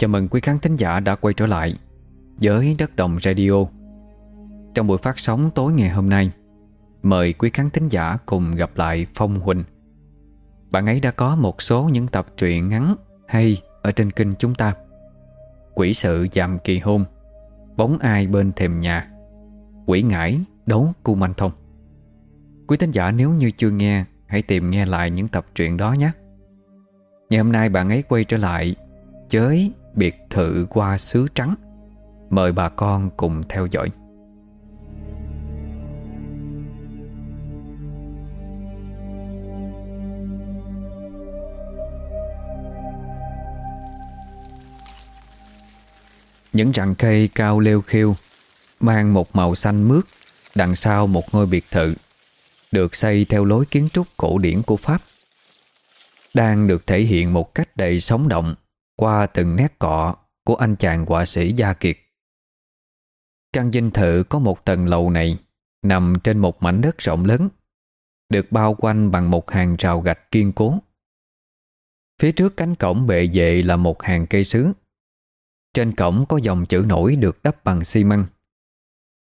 Chào mừng quý khán thính giả đã quay trở lại với Đất Đồng Radio. Trong buổi phát sóng tối ngày hôm nay, Mời quý khán thính giả cùng gặp lại Phong Huỳnh. Bạn ấy đã có một số những tập truyện ngắn hay ở trên kênh chúng ta. Quỷ sự dạm kỳ hôn, Bóng ai bên thềm nhà, Quỷ ngải đấu cu manh thông. Quý thính giả nếu như chưa nghe, Hãy tìm nghe lại những tập truyện đó nhé. Ngày hôm nay bạn ấy quay trở lại Với biệt thự qua xứ trắng. Mời bà con cùng theo dõi. Những rặng cây cao leo khiêu Mang một màu xanh mướt, Đằng sau một ngôi biệt thự, Được xây theo lối kiến trúc cổ điển của Pháp, Đang được thể hiện một cách đầy sống động. Qua từng nét cọ Của anh chàng họa sĩ Gia Kiệt. Căn dinh thự có một tầng lầu này Nằm trên một mảnh đất rộng lớn, Được bao quanh bằng một hàng rào gạch kiên cố. Phía trước cánh cổng bệ vệ là một hàng cây sứ. Trên cổng có dòng chữ nổi được đắp bằng xi măng.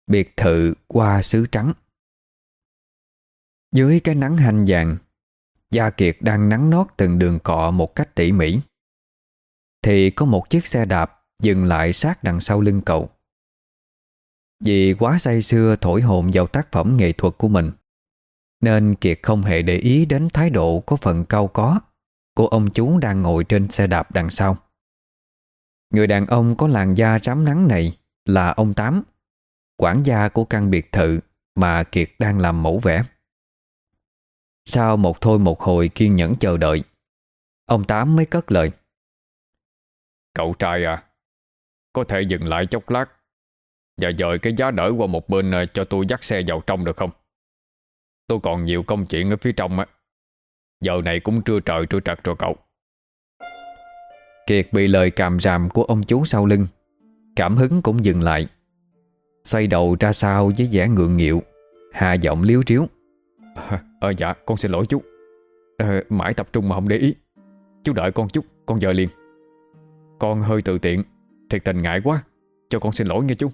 Biệt thự qua xứ trắng. Dưới cái nắng hanh vàng, Gia Kiệt đang nắng nót từng đường cọ một cách tỉ mỉ. Thì có một chiếc xe đạp Dừng lại sát đằng sau lưng cậu Vì quá say xưa thổi hồn vào tác phẩm nghệ thuật của mình Nên Kiệt không hề để ý đến thái độ có phần cao có Của ông chú đang ngồi trên xe đạp đằng sau Người đàn ông có làn da trám nắng này Là ông Tám quản gia của căn biệt thự mà Kiệt đang làm mẫu vẽ. Sau một thôi một hồi kiên nhẫn chờ đợi, ông Tám mới cất lời. Cậu trai à, có thể dừng lại chốc lát và dời cái giá đỡ qua một bên à, cho tôi dắt xe vào trong được không? Tôi còn nhiều công chuyện ở phía trong á. Giờ này cũng trưa trời trưa trật rồi cậu. Kiệt bị lời càm ràm của ông chú sau lưng Cảm hứng cũng dừng lại Xoay đầu ra sau với vẻ ngượng nghịu Hạ giọng liếu riếu ờ, ờ dạ con xin lỗi chú à, Mãi tập trung mà không để ý Chú đợi con chút con giờ liền con hơi tự tiện. Thiệt tình ngại quá. Cho con xin lỗi nghe chú.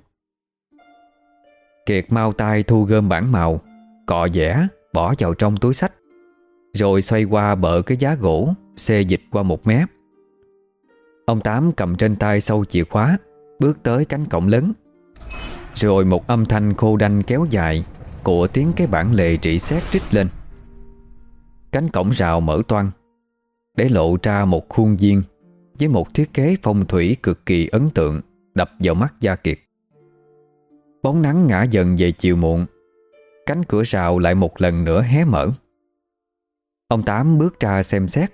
Kiệt mau tay thu gom bản màu. Cọ vẽ Bỏ vào trong túi sách. Rồi xoay qua bờ cái giá gỗ, Xê dịch qua một mép. Ông Tám cầm trên tay sâu chìa khóa, Bước tới cánh cổng lớn. Rồi một âm thanh khô đanh kéo dài Của tiếng cái bản lề trị xét trích lên. Cánh cổng rào mở toan Để lộ ra một khuôn viên. Với một thiết kế phong thủy cực kỳ ấn tượng, Đập vào mắt Gia Kiệt. Bóng nắng ngã dần về chiều muộn, Cánh cửa rào lại một lần nữa hé mở. Ông Tám bước ra xem xét,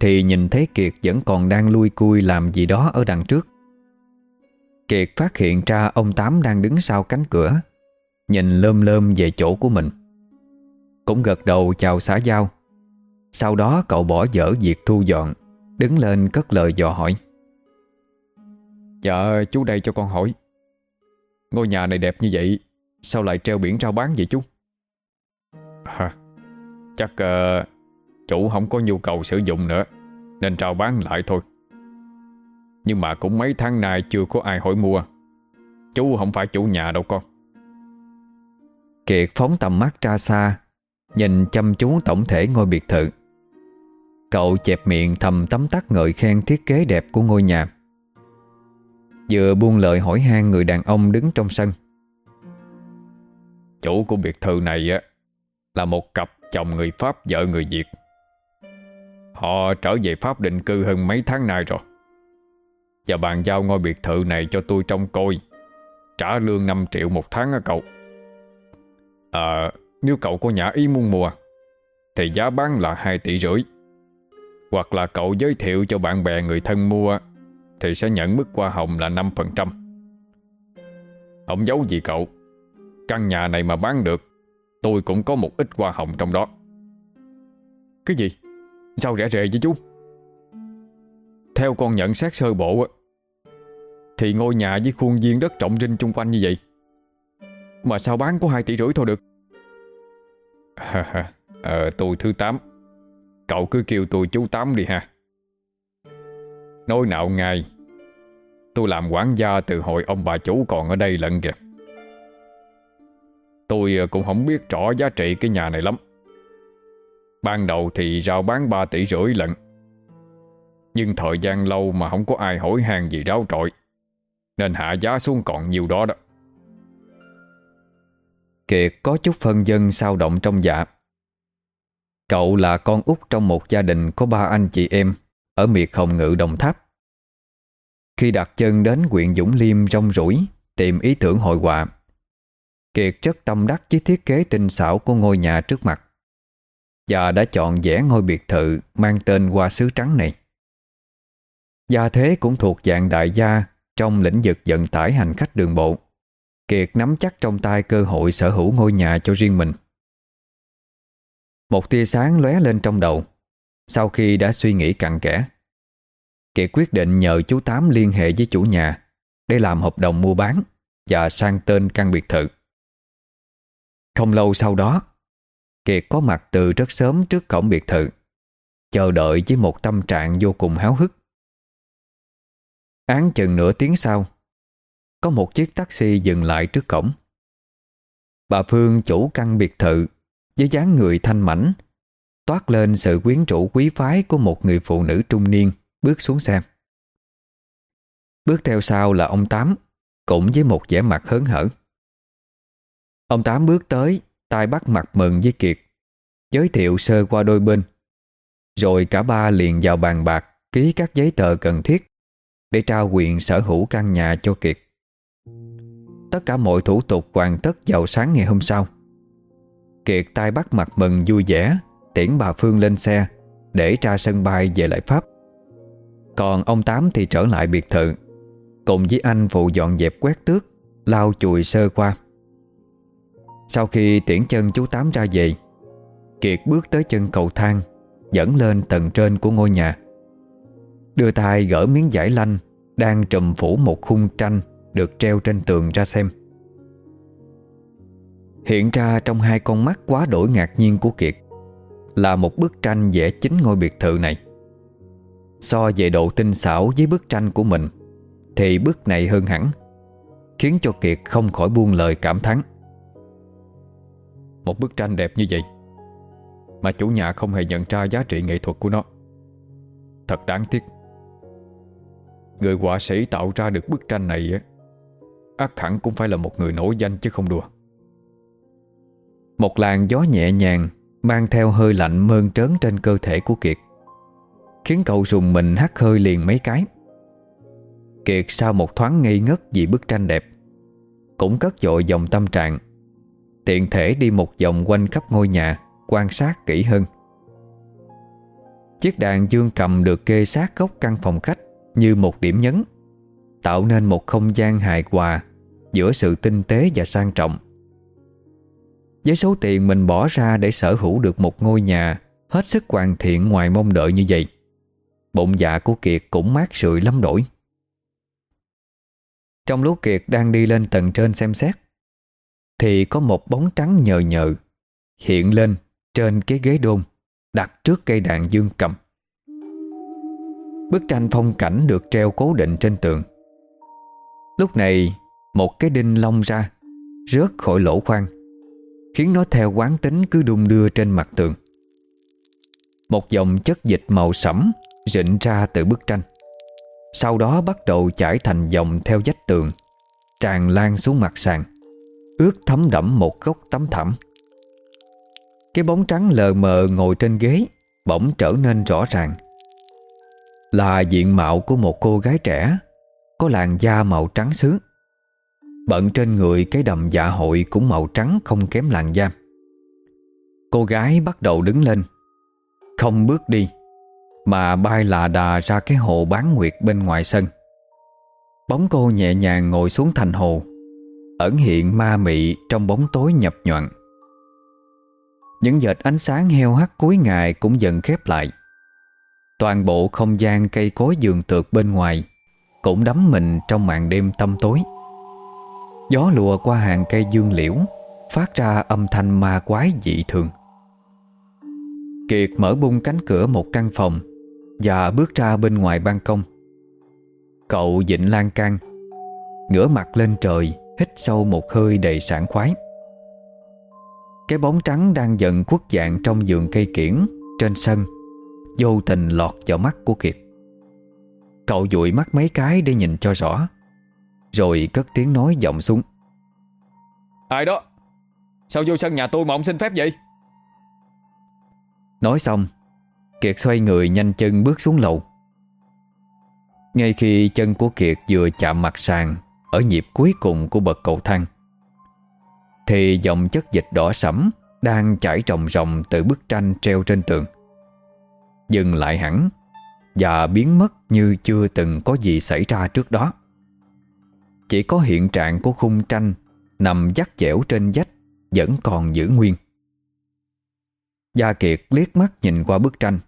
Thì nhìn thấy Kiệt vẫn còn đang lui cui làm gì đó ở đằng trước. Kiệt phát hiện ra ông Tám đang đứng sau cánh cửa, Nhìn lơm lơm về chỗ của mình. Cũng gật đầu chào xã giao. Sau đó cậu bỏ dở việc thu dọn. Đứng lên cất lời dò hỏi. Dạ chú đây cho con hỏi. Ngôi nhà này đẹp như vậy Sao lại treo biển rao bán vậy chú? À, Chắc uh, chủ không có nhu cầu sử dụng nữa Nên rao bán lại thôi. Nhưng mà cũng mấy tháng nay chưa có ai hỏi mua. Chú không phải chủ nhà đâu con. Kiệt phóng tầm mắt ra xa Nhìn chăm chú tổng thể ngôi biệt thự. Cậu chẹp miệng thầm tấm tắc ngợi khen thiết kế đẹp của ngôi nhà. Vừa buông lời hỏi han người đàn ông đứng trong sân. Chủ của biệt thự này á, Là một cặp chồng người Pháp vợ người Việt. Họ trở về Pháp định cư hơn mấy tháng nay rồi. Và bàn giao ngôi biệt thự này cho tôi trông coi. Trả lương 5 triệu một tháng á cậu. À Nếu cậu có nhã ý muốn mua, Thì giá bán là 2 tỷ rưỡi. Hoặc là cậu giới thiệu cho bạn bè người thân mua, Thì sẽ nhận mức hoa hồng là 5% Không giấu gì cậu, Căn nhà này mà bán được, Tôi cũng có một ít hoa hồng trong đó Cái gì? Sao rẻ rề với chú? Theo con nhận xét sơ bộ Thì ngôi nhà với khuôn viên đất trọng rinh chung quanh như vậy, Mà sao bán có 2 tỷ rưỡi thôi được Ờ tôi thứ 8 Cậu cứ kêu tôi chú Tám đi ha. Nói nạo ngài, Tôi làm quản gia từ hồi ông bà chủ còn ở đây lận kìa. Tôi ờ, cũng không biết rõ giá trị cái nhà này lắm. Ban đầu thì rao bán 3 tỷ rưỡi lận. Nhưng thời gian lâu mà không có ai hỏi hàng gì ráo trội Nên hạ giá xuống còn nhiều đó đó. Kiệt có chút phân dân sao động trong dạ. Cậu là con út trong một gia đình có ba anh chị em, Ở miệt Hồng Ngự Đồng Tháp. Khi đặt chân đến huyện Dũng Liêm rong rủi Tìm ý tưởng hội họa. Kiệt rất tâm đắc với thiết kế tinh xảo của ngôi nhà trước mặt. Và đã chọn vẽ ngôi biệt thự mang tên Hoa Sứ Trắng này. Gia thế cũng thuộc dạng đại gia trong lĩnh vực vận tải hành khách đường bộ. Kiệt nắm chắc trong tay cơ hội sở hữu ngôi nhà cho riêng mình. Một tia sáng lóe lên trong đầu, Sau khi đã suy nghĩ cặn kẽ. Kiệt quyết định nhờ chú Tám liên hệ với chủ nhà Để làm hợp đồng mua bán Và sang tên căn biệt thự. Không lâu sau đó Kiệt có mặt từ rất sớm trước cổng biệt thự, Chờ đợi với một tâm trạng vô cùng háo hức. Án chừng nửa tiếng sau, có một chiếc taxi dừng lại trước cổng. Bà Phương chủ căn biệt thự với dáng người thanh mảnh, Toát lên sự quyến rũ quý phái Của một người phụ nữ trung niên Bước xuống xe Bước theo sau là ông Tám, Cũng với một vẻ mặt hớn hở. Ông Tám bước tới, tay bắt mặt mừng với Kiệt, Giới thiệu sơ qua đôi bên. Rồi cả ba liền vào bàn bạc, Ký các giấy tờ cần thiết Để trao quyền sở hữu căn nhà cho Kiệt. Tất cả mọi thủ tục hoàn tất vào sáng ngày hôm sau. Kiệt tay bắt mặt mừng vui vẻ, Tiễn bà Phương lên xe, Để ra sân bay về lại Pháp. Còn ông Tám thì trở lại biệt thự, Cùng với anh phụ dọn dẹp quét tước, Lau chùi sơ qua. Sau khi tiễn chân chú Tám ra về, Kiệt bước tới chân cầu thang, Dẫn lên tầng trên của ngôi nhà. Đưa tay gỡ miếng giải lanh Đang trùm phủ một khung tranh được treo trên tường ra xem. Hiện ra trong hai con mắt quá đổi ngạc nhiên của Kiệt, Là một bức tranh vẽ chính ngôi biệt thự này. So về độ tinh xảo với bức tranh của mình, Thì bức này hơn hẳn, Khiến cho Kiệt không khỏi buông lời cảm thán. Một bức tranh đẹp như vậy, Mà chủ nhà không hề nhận ra giá trị nghệ thuật của nó. Thật đáng tiếc. Người họa sĩ tạo ra được bức tranh này ác hẳn cũng phải là một người nổi danh chứ không đùa. Một làn gió nhẹ nhàng Mang theo hơi lạnh mơn trớn trên cơ thể của Kiệt, Khiến cậu rùng mình hắt hơi liền mấy cái. Kiệt sau một thoáng ngây ngất vì bức tranh đẹp, Cũng cất dội dòng tâm trạng, Tiện thể đi một vòng quanh khắp ngôi nhà, Quan sát kỹ hơn. Chiếc đàn dương cầm được kê sát góc căn phòng khách Như một điểm nhấn, Tạo nên một không gian hài hòa Giữa sự tinh tế và sang trọng. Với số tiền mình bỏ ra Để sở hữu được một ngôi nhà, Hết sức hoàn thiện ngoài mong đợi như vậy. Bụng dạ của Kiệt cũng mát rượi lắm đổi. Trong lúc Kiệt đang đi lên tầng trên xem xét, Thì có một bóng trắng nhờ nhờ Hiện lên trên cái ghế đôn, Đặt trước cây đàn dương cầm. Bức tranh phong cảnh được treo cố định trên tường. Lúc này, một cái đinh lông ra, Rớt khỏi lỗ khoan Khiến nó theo quán tính cứ đung đưa trên mặt tường. Một dòng chất dịch màu sẫm Rịnh ra từ bức tranh. Sau đó bắt đầu chảy thành dòng theo vách tường, Tràn lan xuống mặt sàn, Ướt thấm đẫm một góc tấm thẳm Cái bóng trắng lờ mờ ngồi trên ghế Bỗng trở nên rõ ràng. Là diện mạo của một cô gái trẻ, Có làn da màu trắng sướng Bận trên người cái đầm dạ hội cũng màu trắng không kém làn da. Cô gái bắt đầu đứng lên. Không bước đi, Mà bay lạ đà ra cái hồ bán nguyệt bên ngoài sân. Bóng cô nhẹ nhàng ngồi xuống thành hồ, Ẩn hiện ma mị trong bóng tối nhập nhoạn. Những dệt ánh sáng heo hắt cuối ngày cũng dần khép lại. Toàn bộ không gian cây cối giường tược bên ngoài Cũng đắm mình trong màn đêm tâm tối. Gió lùa qua hàng cây dương liễu, Phát ra âm thanh ma quái dị thường. Kiệt mở bung cánh cửa một căn phòng Và bước ra bên ngoài ban công. Cậu dịnh lan can Ngửa mặt lên trời, Hít sâu một hơi đầy sảng khoái. Cái bóng trắng đang dần quất dạng Trong vườn cây kiển Trên sân, Vô tình lọt vào mắt của Kiệt. Cậu dụi mắt mấy cái để nhìn cho rõ. Rồi cất tiếng nói giọng xuống. Ai đó? Sao vô sân nhà tôi mà ông xin phép vậy? Nói xong Kiệt xoay người nhanh chân bước xuống lầu. Ngay khi chân của Kiệt vừa chạm mặt sàn Ở nhịp cuối cùng của bậc cầu thang Thì dòng chất dịch đỏ sẫm Đang chảy ròng ròng từ bức tranh treo trên tường. Dừng lại hẳn Và biến mất như chưa từng có gì xảy ra trước đó chỉ có hiện trạng của khung tranh Nằm dắt dẻo trên vách, Vẫn còn giữ nguyên. Gia Kiệt liếc mắt nhìn qua bức tranh,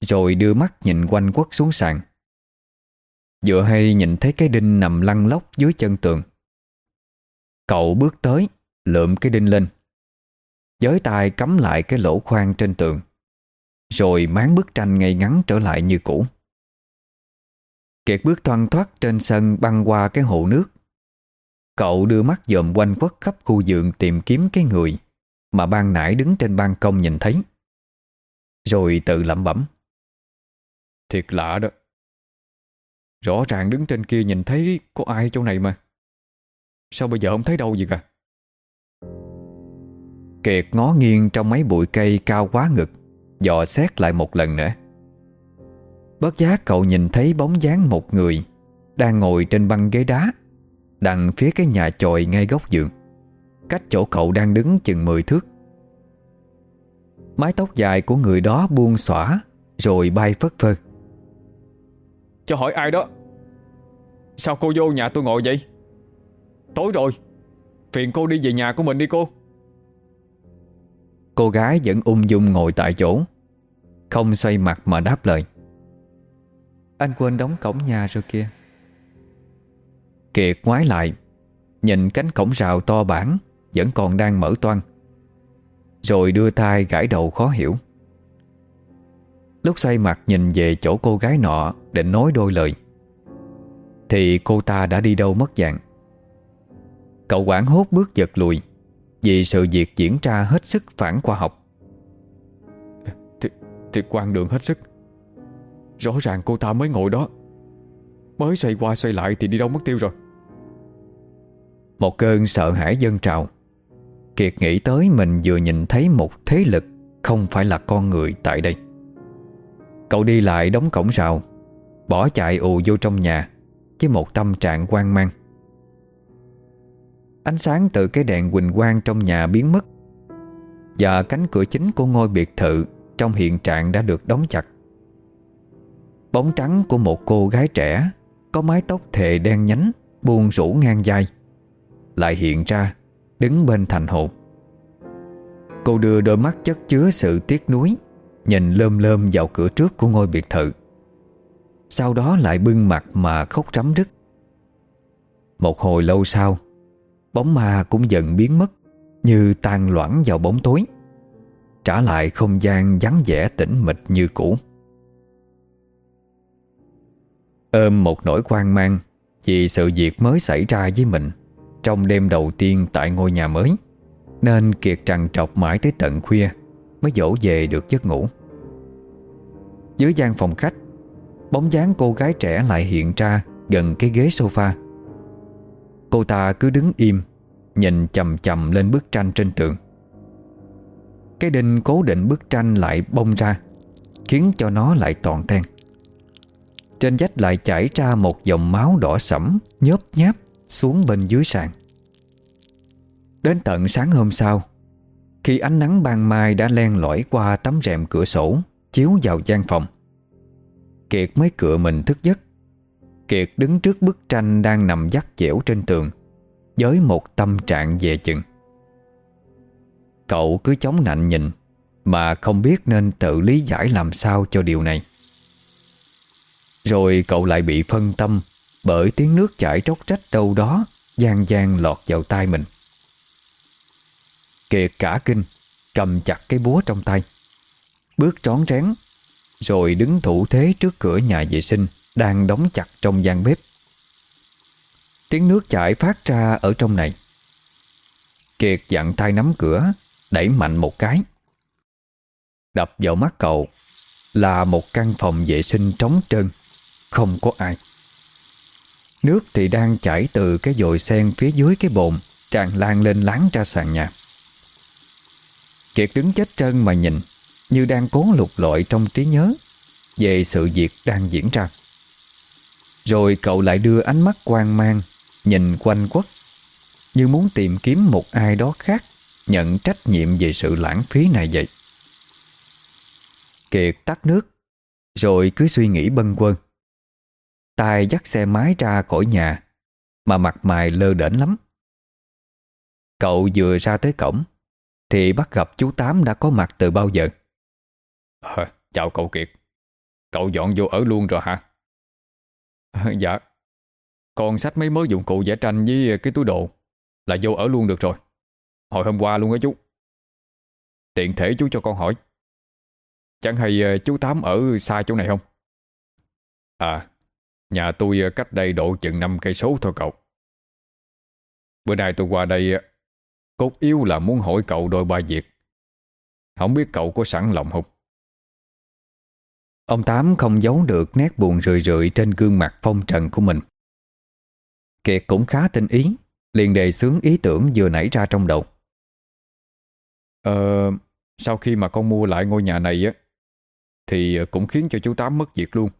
Rồi đưa mắt nhìn quanh quất xuống sàn. Vừa hay nhìn thấy cái đinh nằm lăn lóc dưới chân tường. Cậu bước tới, Lượm cái đinh lên. Giới tay cắm lại cái lỗ khoan trên tường, Rồi máng bức tranh ngay ngắn trở lại như cũ. Kiệt bước thoăn thoát trên sân băng qua cái hồ nước. Cậu đưa mắt dòm quanh quất khắp khu vườn tìm kiếm cái người mà ban nãy đứng trên ban công nhìn thấy. Rồi tự lẩm bẩm. Thiệt lạ đó. Rõ ràng đứng trên kia nhìn thấy có ai chỗ này mà. Sao bây giờ không thấy đâu gì cả? Kiệt ngó nghiêng trong mấy bụi cây cao quá ngực, dò xét lại một lần nữa. Bất giác cậu nhìn thấy bóng dáng một người đang ngồi trên băng ghế đá đằng phía cái nhà chòi ngay góc giường. Cách chỗ cậu đang đứng chừng 10 thước. Mái tóc dài của người đó buông xõa Rồi bay phất phơ. Cho hỏi ai đó? Sao cô vô nhà tôi ngồi vậy? Tối rồi Phiền cô đi về nhà của mình đi cô. Cô gái vẫn ung dung ngồi tại chỗ Không xoay mặt mà đáp lời. Anh quên đóng cổng nhà rồi kia Kiệt ngoái lại. Nhìn cánh cổng rào to bản Vẫn còn đang mở toan Rồi đưa tay gãi đầu khó hiểu. Lúc xoay mặt nhìn về chỗ cô gái nọ Định nói đôi lời. Thì cô ta đã đi đâu mất dạng? Cậu quảng hốt bước giật lùi Vì sự việc diễn ra hết sức phản khoa học. Thì, thì quan đường hết sức. Rõ ràng cô ta mới ngồi đó. Mới xoay qua xoay lại thì đi đâu mất tiêu rồi? Một cơn sợ hãi dân trào. Kiệt nghĩ tới mình vừa nhìn thấy một thế lực Không phải là con người tại đây. Cậu đi lại đóng cổng rào, Bỏ chạy ù vô trong nhà Với một tâm trạng quan mang. Ánh sáng từ cái đèn quỳnh quang trong nhà biến mất Và cánh cửa chính của ngôi biệt thự Trong hiện trạng đã được đóng chặt. Bóng trắng của một cô gái trẻ Có mái tóc thề đen nhánh, Buông rủ ngang vai lại hiện ra, Đứng bên thành hồ. Cô đưa đôi mắt chất chứa sự tiếc nuối, Nhìn lơm lơm vào cửa trước của ngôi biệt thự. Sau đó lại bưng mặt mà khóc rắm rứt Một hồi lâu sau, Bóng ma cũng dần biến mất, Như tan loãng vào bóng tối, Trả lại không gian vắng vẻ tĩnh mịch như cũ. Ôm một nỗi quan mang Vì sự việc mới xảy ra với mình trong đêm đầu tiên tại ngôi nhà mới, Nên Kiệt trằn trọc mãi tới tận khuya Mới dỗ về được giấc ngủ. Dưới gian phòng khách, Bóng dáng cô gái trẻ lại hiện ra Gần cái ghế sofa. Cô ta cứ đứng im, Nhìn chầm chầm lên bức tranh trên tường. Cái đinh cố định bức tranh lại bông ra, Khiến cho nó lại toàn ten Trên vách lại chảy ra một dòng máu đỏ sẫm, Nhớp nháp xuống bên dưới sàn. Đến tận sáng hôm sau, Khi ánh nắng ban mai đã len lỏi qua tấm rèm cửa sổ Chiếu vào gian phòng, Kiệt mới cựa mình thức giấc. Kiệt đứng trước bức tranh đang nằm dắt dẻo trên tường, Với một tâm trạng dè chừng. Cậu cứ chống nạnh nhìn, Mà không biết nên tự lý giải làm sao cho điều này. Rồi cậu lại bị phân tâm bởi tiếng nước chảy tróc trách đâu đó gian gian lọt vào tai mình. Kiệt cả kinh, cầm chặt cái búa trong tay. Bước trón rén, rồi đứng thủ thế trước cửa nhà vệ sinh đang đóng chặt trong gian bếp, Tiếng nước chảy phát ra ở trong này Kiệt dặn tay nắm cửa Đẩy mạnh một cái Đập vào mắt cậu Là một căn phòng vệ sinh trống trơn Không có ai Nước thì đang chảy từ cái dồi sen phía dưới cái bồn, Tràn lan lên láng ra sàn nhà. Kiệt đứng chết trân mà nhìn, Như đang cố lục lọi trong trí nhớ Về sự việc đang diễn ra. Rồi cậu lại đưa ánh mắt quan mang, Nhìn quanh quất, Như muốn tìm kiếm một ai đó khác Nhận trách nhiệm về sự lãng phí này vậy. Kiệt tắt nước, Rồi cứ suy nghĩ bâng quơ tay dắt xe máy ra khỏi nhà Mà mặt mày lơ đễnh lắm. Cậu vừa ra tới cổng Thì bắt gặp chú Tám đã có mặt từ bao giờ? À, Chào cậu Kiệt. Cậu dọn vô ở luôn rồi hả? À, Dạ. Con sách mấy mớ dụng cụ vẽ tranh với cái túi đồ Là vô ở luôn được rồi. Hồi hôm qua luôn á chú. Tiện thể chú cho con hỏi. Chẳng hay ờ, chú Tám ở xa chỗ này không? À Nhà tôi cách đây độ chừng 5 cây số thôi cậu. Bữa nay tôi qua đây Cốt yếu là muốn hỏi cậu đôi ba việc. Không biết cậu có sẵn lòng không? Ông Tám không giấu được nét buồn rười rượi trên gương mặt phong trần của mình. Kiệt cũng khá tinh ý Liền đề xướng ý tưởng vừa nảy ra trong đầu. Ờ, sau khi mà con mua lại ngôi nhà này á Thì cũng khiến cho chú Tám mất việc luôn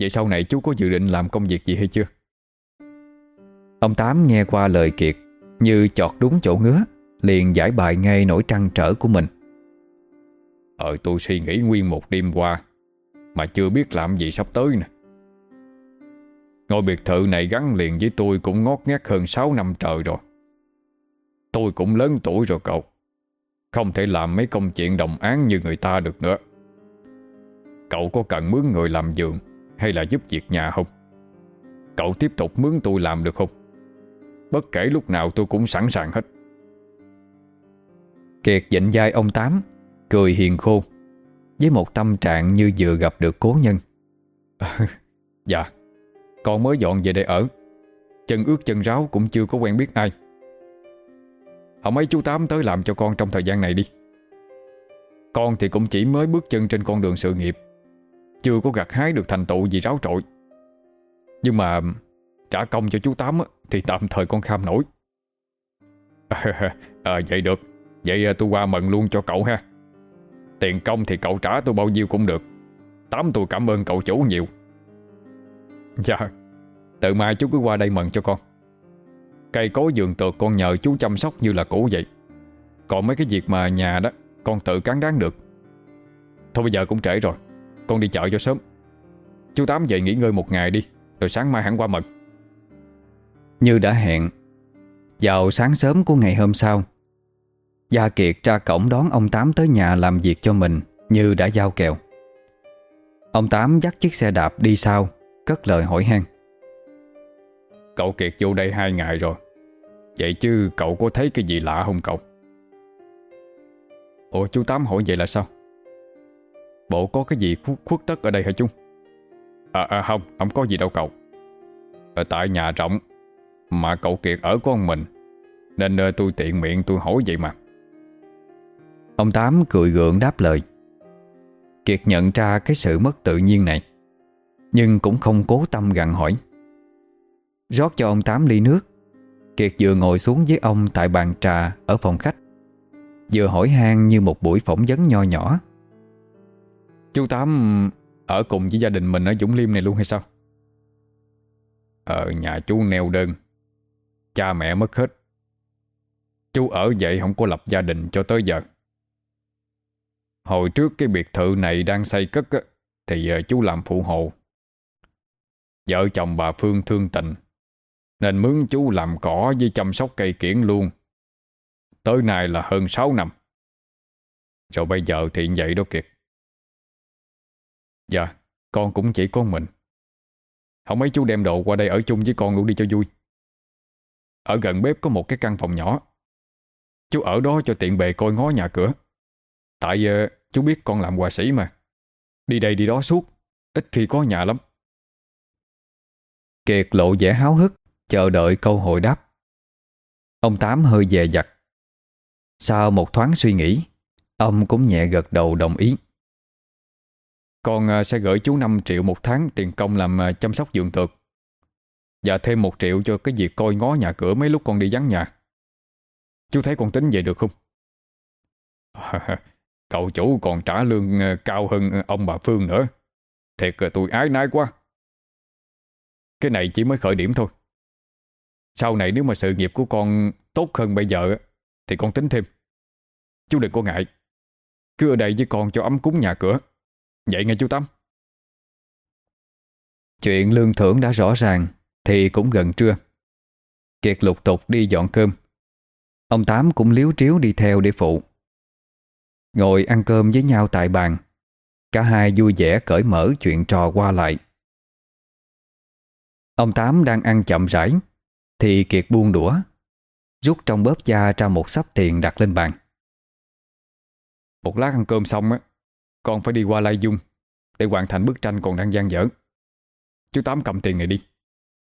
Vậy sau này chú có dự định làm công việc gì hay chưa? Ông Tám nghe qua lời Kiệt Như chọt đúng chỗ ngứa, Liền giải bài ngay nỗi trăn trở của mình. Ờ tôi suy nghĩ nguyên một đêm qua, Mà chưa biết làm gì sắp tới nè. Ngôi biệt thự này gắn liền với tôi cũng ngót nghét hơn 6 năm trời rồi. Tôi cũng lớn tuổi rồi cậu. Không thể làm mấy công chuyện đồng án như người ta được nữa. Cậu có cần mướn người làm giường hay là giúp việc nhà không? Cậu tiếp tục mướn tôi làm được không? Bất kể lúc nào tôi cũng sẵn sàng hết. Kiệt dịnh dai ông Tám, Cười hiền khô, Với một tâm trạng như vừa gặp được cố nhân. Dạ Con mới dọn về đây ở. Chân ướt chân ráo cũng chưa có quen biết ai. Hôm mấy chú Tám tới làm cho con trong thời gian này đi. Con thì cũng chỉ mới bước chân trên con đường sự nghiệp. Chưa có gặt hái được thành tựu gì ráo trội. Nhưng mà Trả công cho chú Tám Thì tạm thời con kham nổi. À, à, Vậy được. Vậy à, tôi qua mận luôn cho cậu ha. Tiền công thì cậu trả tôi bao nhiêu cũng được. Tám tôi cảm ơn cậu chủ nhiều. Dạ. Từ mai chú cứ qua đây mận cho con. Cây cối giường tược con nhờ chú chăm sóc như là cũ vậy. Còn mấy cái việc mà nhà đó Con tự cán đáng được. Thôi bây giờ cũng trễ rồi. Con đi chợ cho sớm. Chú Tám về nghỉ ngơi một ngày đi, Rồi sáng mai hẳn qua mừng Như đã hẹn, Vào sáng sớm của ngày hôm sau, Gia Kiệt ra cổng đón ông Tám tới nhà làm việc cho mình Như đã giao kèo. Ông Tám dắt chiếc xe đạp đi sau, Cất lời hỏi han. Cậu Kiệt vô đây hai ngày rồi. Vậy chứ cậu có thấy cái gì lạ không cậu? Ủa, chú Tám hỏi vậy là sao? Bộ có cái gì khuất, khuất tất ở đây hả chú À, à không Không có gì đâu cậu. Ở tại nhà rộng Mà cậu Kiệt ở con mình Nên nơi tôi tiện miệng tôi hỏi vậy mà. Ông Tám cười gượng đáp lời. Kiệt nhận ra cái sự mất tự nhiên này Nhưng cũng không cố tâm gặn hỏi. Rót cho ông Tám ly nước Kiệt vừa ngồi xuống với ông tại bàn trà ở phòng khách Vừa hỏi han như một buổi phỏng vấn nho nhỏ. Chú Tám ở cùng với gia đình mình ở Dũng Liêm này luôn hay sao? Ở nhà chú neo đơn. Cha mẹ mất hết. Chú ở vậy không có lập gia đình cho tới giờ. Hồi trước cái biệt thự này đang xây cất á, Thì giờ chú làm phụ hộ Vợ chồng bà Phương thương tình Nên mướn chú làm cỏ với chăm sóc cây kiển luôn. Tới nay là hơn 6 năm. Rồi bây giờ thì vậy đó Kiệt Dạ Con cũng chỉ con mình. Không mấy chú đem đồ qua đây ở chung với con luôn đi cho vui. Ở gần bếp có một cái căn phòng nhỏ. Chú ở đó cho tiện bề coi ngó nhà cửa. Tại uh, chú biết con làm hòa sĩ mà. Đi đây đi đó suốt Ít khi có nhà lắm. Kiệt lộ vẻ háo hức Chờ đợi câu hồi đáp. Ông Tám hơi dè dặt. Sau một thoáng suy nghĩ Ông cũng nhẹ gật đầu đồng ý. Con à, sẽ gửi chú 5 triệu một tháng tiền công làm à, chăm sóc giường tược. Và thêm một triệu cho cái việc coi ngó nhà cửa mấy lúc con đi vắng nhà. Chú thấy con tính vậy được không? Cậu chủ còn trả lương à, cao hơn ông bà Phương nữa. Thiệt là tôi ái nái quá. Cái này chỉ mới khởi điểm thôi. Sau này nếu mà sự nghiệp của con tốt hơn bây giờ Thì con tính thêm. Chú đừng có ngại. Cứ ở đây với con cho ấm cúng nhà cửa. Vậy nghe chú Tâm Chuyện lương thưởng đã rõ ràng, Thì cũng gần trưa. Kiệt lục tục đi dọn cơm. Ông Tám cũng liếu triếu đi theo để phụ. Ngồi ăn cơm với nhau tại bàn. Cả hai vui vẻ cởi mở chuyện trò qua lại. Ông Tám đang ăn chậm rãi, Thì Kiệt buông đũa, Rút trong bóp da ra một sắp tiền đặt lên bàn. Một lát ăn cơm xong á con phải đi qua Lai Dung Để hoàn thành bức tranh còn đang gian dở. Chú Tám cầm tiền này đi.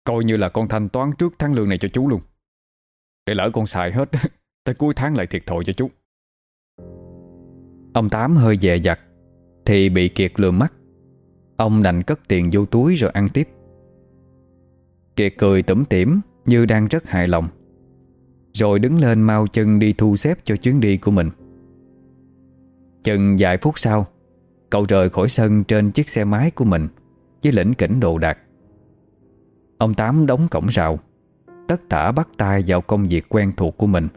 Coi như là con thanh toán trước tháng lương này cho chú luôn. Để lỡ con xài hết, Tới cuối tháng lại thiệt thòi cho chú. Ông Tám hơi dè dặt, Thì bị Kiệt lừa mắt. Ông đành cất tiền vô túi rồi ăn tiếp. Kiệt cười tủm tỉm Như đang rất hài lòng, Rồi đứng lên mau chân đi thu xếp cho chuyến đi của mình. Chừng vài phút sau Cậu rời khỏi sân trên chiếc xe máy của mình Với lĩnh kỉnh đồ đạc. Ông Tám đóng cổng rào, Tất tả bắt tay vào công việc quen thuộc của mình.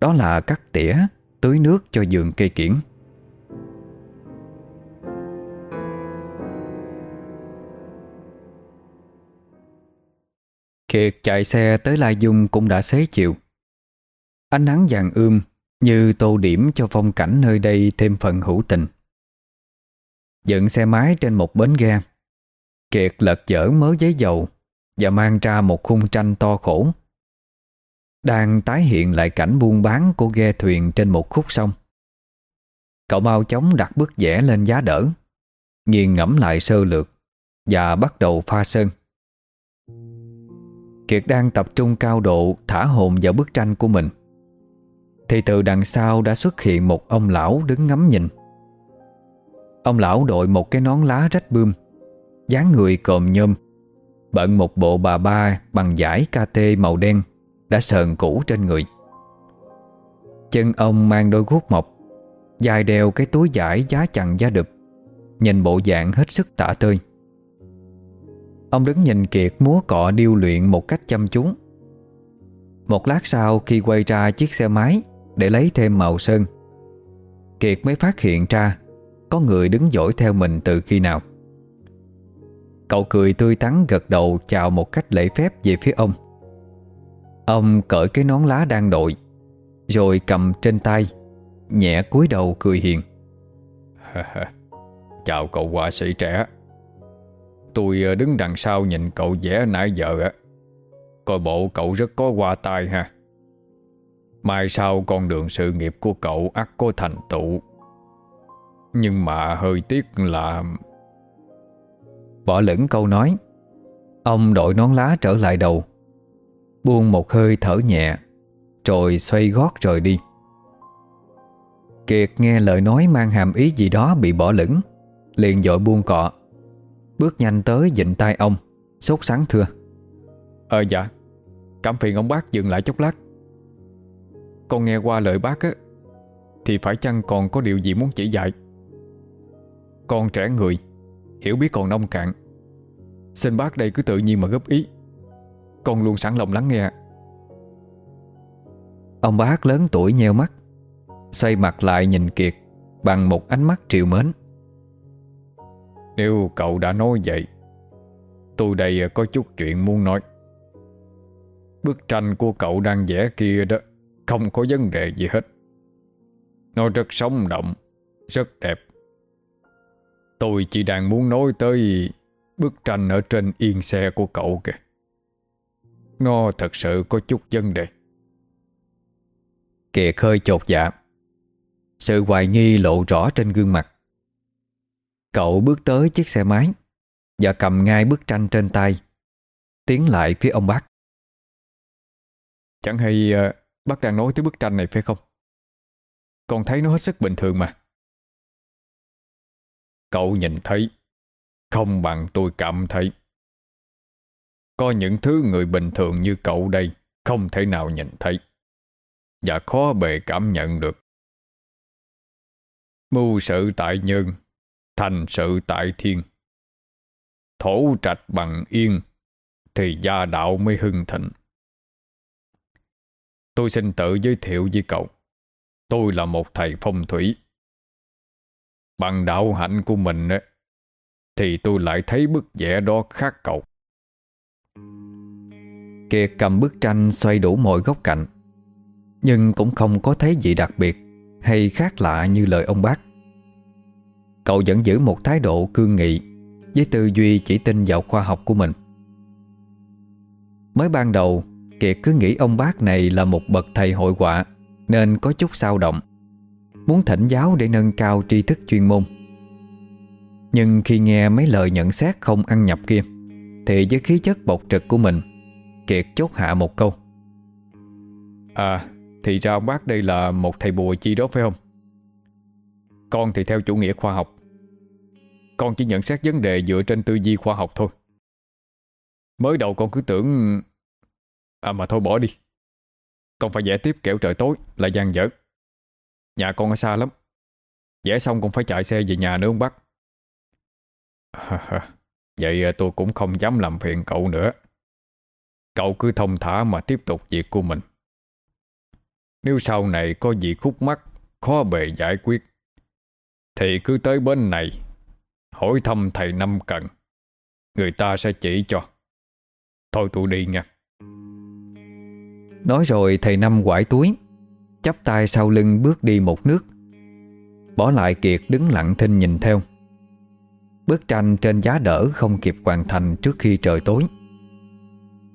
Đó là cắt tỉa, Tưới nước cho vườn cây kiển. Kiệt chạy xe tới Lai Dung cũng đã xế chiều. Ánh nắng vàng ươm Như tô điểm cho phong cảnh nơi đây thêm phần hữu tình. Dựng xe máy trên một bến ga. Kiệt lật dở mớ giấy dầu Và mang ra một khung tranh to khổ. Đang tái hiện lại cảnh buôn bán của ghe thuyền trên một khúc sông. Cậu mau chóng đặt bức vẽ lên giá đỡ, Nghiền ngẫm lại sơ lược Và bắt đầu pha sơn. Kiệt đang tập trung cao độ thả hồn vào bức tranh của mình. Thì từ đằng sau đã xuất hiện một ông lão đứng ngắm nhìn. Ông lão đội một cái nón lá rách bươm, dáng người còm nhôm, Bận một bộ bà ba bằng vải KT màu đen Đã sờn cũ trên người. Chân ông mang đôi guốc mộc Dài đeo cái túi vải giá chằng giá đực Nhìn bộ dạng hết sức tả tơi. Ông đứng nhìn Kiệt múa cọ điêu luyện một cách chăm chú. Một lát sau khi quay ra chiếc xe máy Để lấy thêm màu sơn, Kiệt mới phát hiện ra có người đứng dõi theo mình từ khi nào. Cậu cười tươi tắn gật đầu chào một cách lễ phép về phía ông. Ông cởi cái nón lá đang đội, Rồi cầm trên tay, Nhẹ cúi đầu cười hiền. Chào cậu họa sĩ trẻ. Tôi ờ, đứng đằng sau nhìn cậu vẽ nãy giờ á. Coi bộ cậu rất có qua tai ha. Mai sau con đường sự nghiệp của cậu ắt có thành tựu. Nhưng mà hơi tiếc là Bỏ lửng câu nói, Ông đội nón lá trở lại đầu, Buông một hơi thở nhẹ, Rồi xoay gót rời đi. Kiệt nghe lời nói mang hàm ý gì đó bị bỏ lửng, Liền dội buông cọ, Bước nhanh tới dịnh tay ông, Sốt sắng thưa. Ờ dạ Cảm phiền ông bác dừng lại chốc lát. Con nghe qua lời bác á, Thì phải chăng còn có điều gì muốn chỉ dạy? Con trẻ người, Hiểu biết còn nông cạn. Xin bác đây cứ tự nhiên mà góp ý. Con luôn sẵn lòng lắng nghe. Ông bác lớn tuổi nheo mắt, Xoay mặt lại nhìn Kiệt Bằng một ánh mắt triều mến. Nếu cậu đã nói vậy, Tôi đây có chút chuyện muốn nói. Bức tranh của cậu đang vẽ kia đó, Không có vấn đề gì hết. Nó rất sống động, Rất đẹp. Tôi chỉ đang muốn nói tới Bức tranh ở trên yên xe của cậu kìa. Nó thật sự có chút vấn đề. Kiệt khơi chột dạ. Sự hoài nghi lộ rõ trên gương mặt. Cậu bước tới chiếc xe máy Và cầm ngay bức tranh trên tay, Tiến lại phía ông bác. Chẳng hay ờ, bác đang nói tới bức tranh này phải không? Con thấy nó hết sức bình thường mà. Cậu nhìn thấy, không bằng tôi cảm thấy. Có những thứ người bình thường như cậu đây không thể nào nhìn thấy và khó bề cảm nhận được. Mưu sự tại nhân, thành sự tại thiên. Thổ trạch bằng yên, thì gia đạo mới hưng thịnh. Tôi xin tự giới thiệu với cậu. Tôi là một thầy phong thủy. Bằng đạo hạnh của mình thì tôi lại thấy bức vẽ đó khác cậu. Kiệt cầm bức tranh xoay đủ mọi góc cạnh, Nhưng cũng không có thấy gì đặc biệt Hay khác lạ như lời ông bác. Cậu vẫn giữ một thái độ cương nghị Với tư duy chỉ tin vào khoa học của mình. Mới ban đầu Kiệt cứ nghĩ ông bác này là một bậc thầy hội họa Nên có chút sao động. Muốn thỉnh giáo để nâng cao tri thức chuyên môn. Nhưng khi nghe mấy lời nhận xét không ăn nhập kia, Thì với khí chất bộc trực của mình, Kiệt chốt hạ một câu. À Thì ra ông bác đây là một thầy bùa chi đó phải không? Con thì theo chủ nghĩa khoa học. Con chỉ nhận xét vấn đề dựa trên tư duy khoa học thôi. Mới đầu con cứ tưởng À mà thôi bỏ đi. Con phải giải tiếp kẻo trời tối Là gian dở. Nhà con ở xa lắm. Vẽ xong cũng phải chạy xe về nhà nữa, ông bác Vậy à, tôi cũng không dám làm phiền cậu nữa. Cậu cứ thông thả mà tiếp tục việc của mình. Nếu sau này có gì khúc mắc, Khó bề giải quyết, Thì cứ tới bên này, Hỏi thăm thầy Năm Cần. Người ta sẽ chỉ cho. Thôi tụi đi nha. Nói rồi thầy Năm quải túi chắp tay sau lưng bước đi một nước. Bỏ lại Kiệt đứng lặng thinh nhìn theo. Bức tranh trên giá đỡ không kịp hoàn thành trước khi trời tối.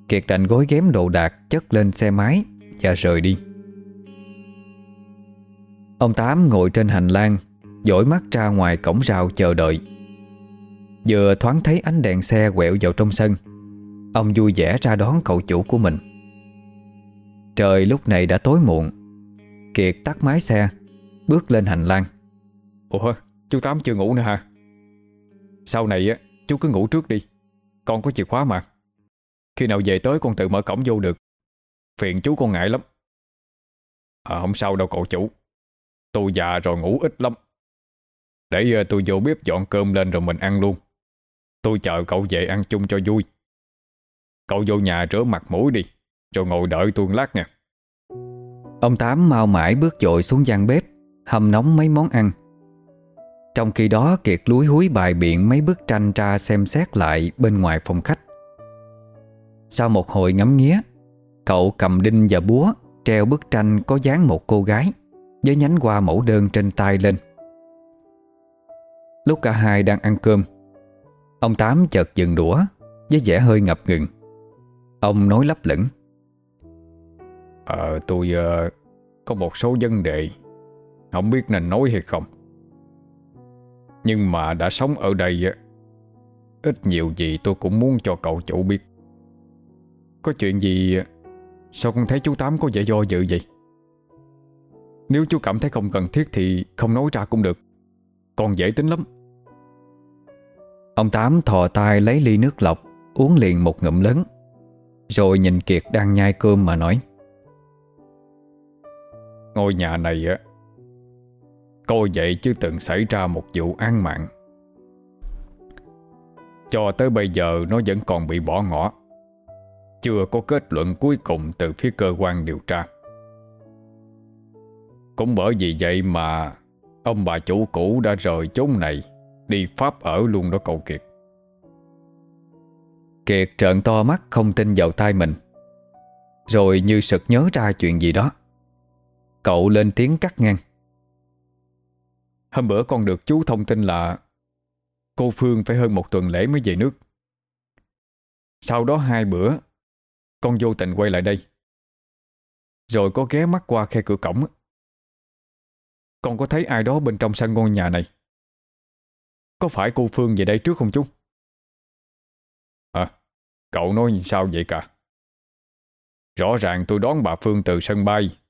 Kiệt đành gối ghém đồ đạc chất lên xe máy và rời đi. Ông Tám ngồi trên hành lang, dõi mắt ra ngoài cổng rào chờ đợi. Vừa thoáng thấy ánh đèn xe quẹo vào trong sân, Ông vui vẻ ra đón cậu chủ của mình. Trời lúc này đã tối muộn Kiệt tắt máy xe, Bước lên hành lang. Ủa, chú Tám chưa ngủ nữa hả? Sau này á, chú cứ ngủ trước đi. Con có chìa khóa mà. Khi nào về tới con tự mở cổng vô được. Phiền chú con ngại lắm. À không sao đâu cậu chủ. Tôi già rồi ngủ ít lắm. Để giờ tôi vô bếp dọn cơm lên rồi mình ăn luôn. Tôi chờ cậu về ăn chung cho vui. Cậu vô nhà rửa mặt mũi đi, Rồi ngồi đợi tôi lát nha. Ông Tám mau mãi bước dội xuống gian bếp Hầm nóng mấy món ăn. Trong khi đó, Kiệt lúi húi bài biện mấy bức tranh ra xem xét lại bên ngoài phòng khách. Sau một hồi ngắm nghía, Cậu cầm đinh và búa Treo bức tranh có dáng một cô gái, Với nhánh hoa mẫu đơn trên tay lên. Lúc cả hai đang ăn cơm, Ông Tám chợt dừng đũa Với vẻ hơi ngập ngừng. Ông nói lấp lửng. Ờ tôi uh, Có một số vấn đề. Không biết nên nói hay không. Nhưng mà đã sống ở đây ờ, Ít nhiều gì tôi cũng muốn cho cậu chủ biết. Có chuyện gì ờ, Sao con thấy chú Tám có vẻ do dự vậy? Nếu chú cảm thấy không cần thiết Thì không nói ra cũng được. Còn dễ tính lắm. Ông Tám thò tay lấy ly nước lọc Uống liền một ngụm lớn Rồi nhìn Kiệt đang nhai cơm mà nói. Ngôi nhà này á Coi vậy chứ từng xảy ra một vụ án mạng Cho tới bây giờ nó vẫn còn bị bỏ ngỏ chưa có kết luận cuối cùng từ phía cơ quan điều tra. Cũng bởi vì vậy mà ông bà chủ cũ đã rời chốn này, đi Pháp ở luôn đó cậu Kiệt. Kiệt trợn to mắt không tin vào tai mình. Rồi như sực nhớ ra chuyện gì đó. Cậu lên tiếng cắt ngang. Hôm bữa con được chú thông tin là cô Phương phải hơn một tuần lễ mới về nước. Sau đó hai bữa con vô tình quay lại đây. Rồi có ghé mắt qua khe cửa cổng. Con có thấy ai đó bên trong sân ngôi nhà này? Có phải cô Phương về đây trước không chú? À Cậu nói sao vậy cả? Rõ ràng tôi đón bà Phương từ sân bay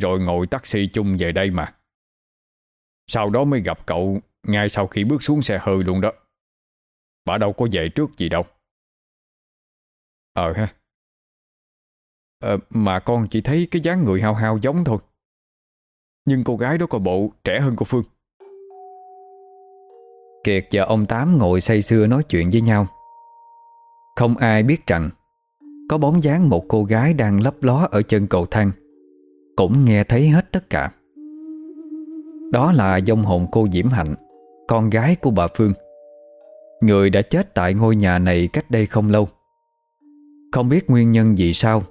rồi ngồi taxi chung về đây mà. Sau đó mới gặp cậu Ngay sau khi bước xuống xe hơi luôn đó. Bà đâu có về trước gì đâu. Ờ ha. Ờ, Mà con chỉ thấy cái dáng người hao hao giống thôi. Nhưng cô gái đó có bộ trẻ hơn cô Phương. Kiệt và ông Tám ngồi say sưa nói chuyện với nhau. Không ai biết rằng Có bóng dáng một cô gái đang lấp ló ở chân cầu thang. Cũng nghe thấy hết tất cả. Đó là dông hồn cô Diễm Hạnh Con gái của bà Phương. Người đã chết tại ngôi nhà này cách đây không lâu. Không biết nguyên nhân gì sao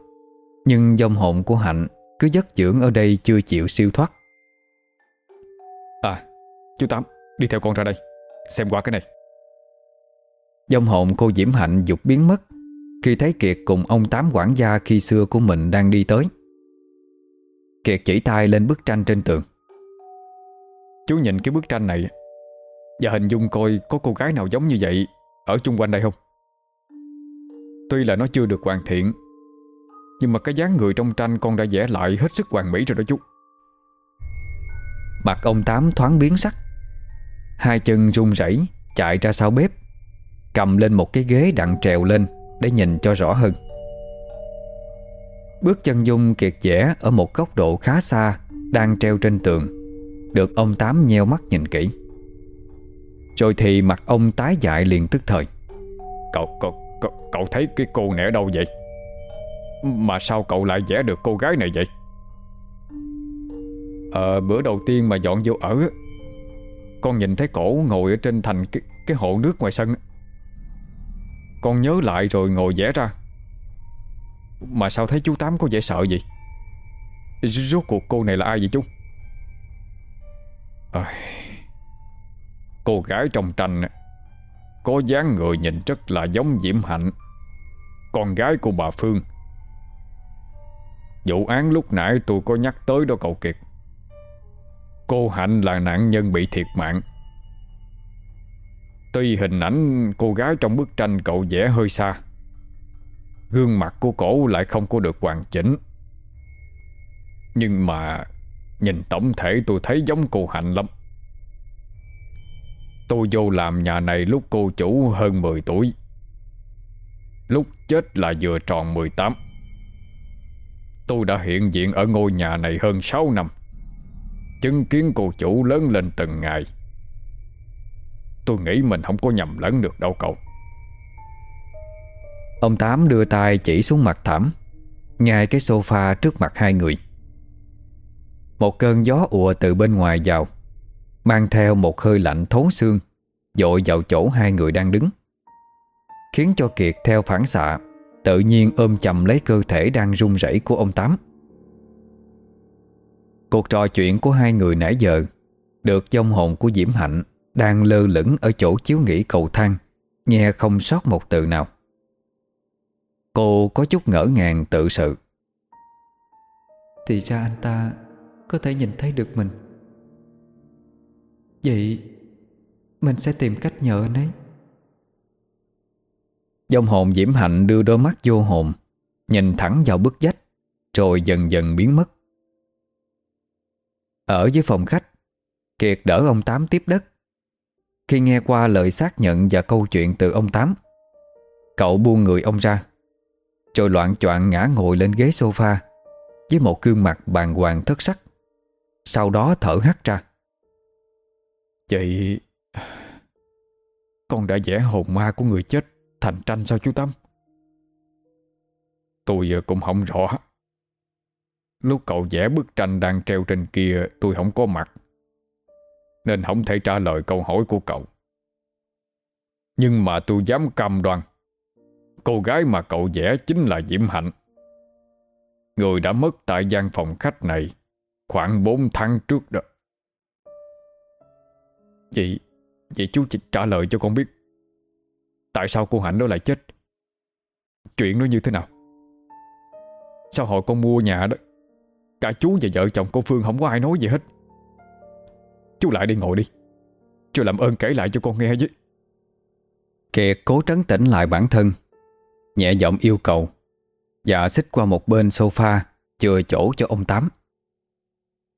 Nhưng dông hồn của Hạnh Cứ giấc dưỡng ở đây chưa chịu siêu thoát. À chú Tám Đi theo con ra đây Xem qua cái này. Dông hồn cô Diễm Hạnh dục biến mất Khi thấy Kiệt cùng ông Tám quản gia khi xưa của mình đang đi tới Kiệt chỉ tay lên bức tranh trên tường. Chú nhìn cái bức tranh này Và hình dung coi có cô gái nào giống như vậy Ở chung quanh đây không? Tuy là nó chưa được hoàn thiện, Nhưng mà cái dáng người trong tranh con đã vẽ lại hết sức hoàn mỹ rồi đó chú. Mặt ông Tám thoáng biến sắc, Hai chân run rẩy Chạy ra sau bếp, Cầm lên một cái ghế đặng trèo lên Để nhìn cho rõ hơn. Bước chân dung kiệt dẻ Ở một góc độ khá xa Đang treo trên tường. Được ông Tám nheo mắt nhìn kỹ. Rồi thì mặt ông tái dại liền tức thời. Cậu, cậu, cậu, cậu thấy cái cô này ở đâu vậy? Mà sao cậu lại vẽ được cô gái này vậy? Ờ, bữa đầu tiên mà dọn vô ở con nhìn thấy cổ ngồi ở trên thành cái, cái hồ nước ngoài sân. Con nhớ lại rồi ngồi vẽ ra. Mà sao thấy chú Tám có vẻ sợ vậy? Rốt cuộc cô này là ai vậy chú? À, Cô gái trong tranh Có dáng người nhìn rất là giống Diễm Hạnh Con gái của bà Phương. Vụ án lúc nãy tôi có nhắc tới đó cậu Kiệt. Cô Hạnh là nạn nhân bị thiệt mạng. Tuy hình ảnh cô gái trong bức tranh cậu vẽ hơi xa Gương mặt của cổ lại không có được hoàn chỉnh. Nhưng mà Nhìn tổng thể tôi thấy giống cô Hạnh lắm. Tôi vô làm nhà này lúc cô chủ hơn 10 tuổi. Lúc chết là vừa tròn 18 Tôi đã hiện diện ở ngôi nhà này hơn 6 năm. Chứng kiến cô chủ lớn lên từng ngày. Tôi nghĩ mình không có nhầm lẫn được đâu cậu. Ông Tám đưa tay chỉ xuống mặt thảm Ngay cái sofa trước mặt hai người. Một cơn gió ùa từ bên ngoài vào, Mang theo một hơi lạnh thấu xương, Dội vào chỗ hai người đang đứng, Khiến cho Kiệt theo phản xạ, Tự nhiên ôm chầm lấy cơ thể đang run rẩy của ông Tám. Cuộc trò chuyện của hai người nãy giờ Được trong hồn của Diễm Hạnh Đang lơ lửng ở chỗ chiếu nghỉ cầu thang, Nghe không sót một từ nào. Cô có chút ngỡ ngàng tự sự. Thì ra anh ta Có thể nhìn thấy được mình. Vậy Mình sẽ tìm cách nhờ anh ấy. Dông hồn Diễm Hạnh đưa đôi mắt vô hồn Nhìn thẳng vào bức vách Rồi dần dần biến mất. Ở dưới phòng khách Kiệt đỡ ông Tám tiếp đất. Khi nghe qua lời xác nhận và câu chuyện từ ông Tám Cậu buông người ông ra rồi loạn choạng ngã ngồi lên ghế sofa, Với một gương mặt bàng hoàng thất sắc. Sau đó thở hắt ra. Vậy Con đã vẽ hồn ma của người chết Thành tranh sao chú Tám Tôi cũng không rõ. Lúc cậu vẽ bức tranh đang treo trên kia, tôi không có mặt, Nên không thể trả lời câu hỏi của cậu. Nhưng mà tôi dám cam đoan Cô gái mà cậu vẽ chính là Diễm Hạnh. Người đã mất tại gian phòng khách này Khoảng 4 tháng trước đó. Vậy Vậy chú chỉ trả lời cho con biết, Tại sao cô Hạnh đó lại chết? Chuyện nó như thế nào? Sao hồi con mua nhà đó? Cả chú và vợ chồng cô Phương không có ai nói gì hết. Chú lại đi ngồi đi. Chú làm ơn kể lại cho con nghe với. Kiệt cố trấn tĩnh lại bản thân Nhẹ giọng yêu cầu. Và xích qua một bên sofa, Chừa chỗ cho ông Tám.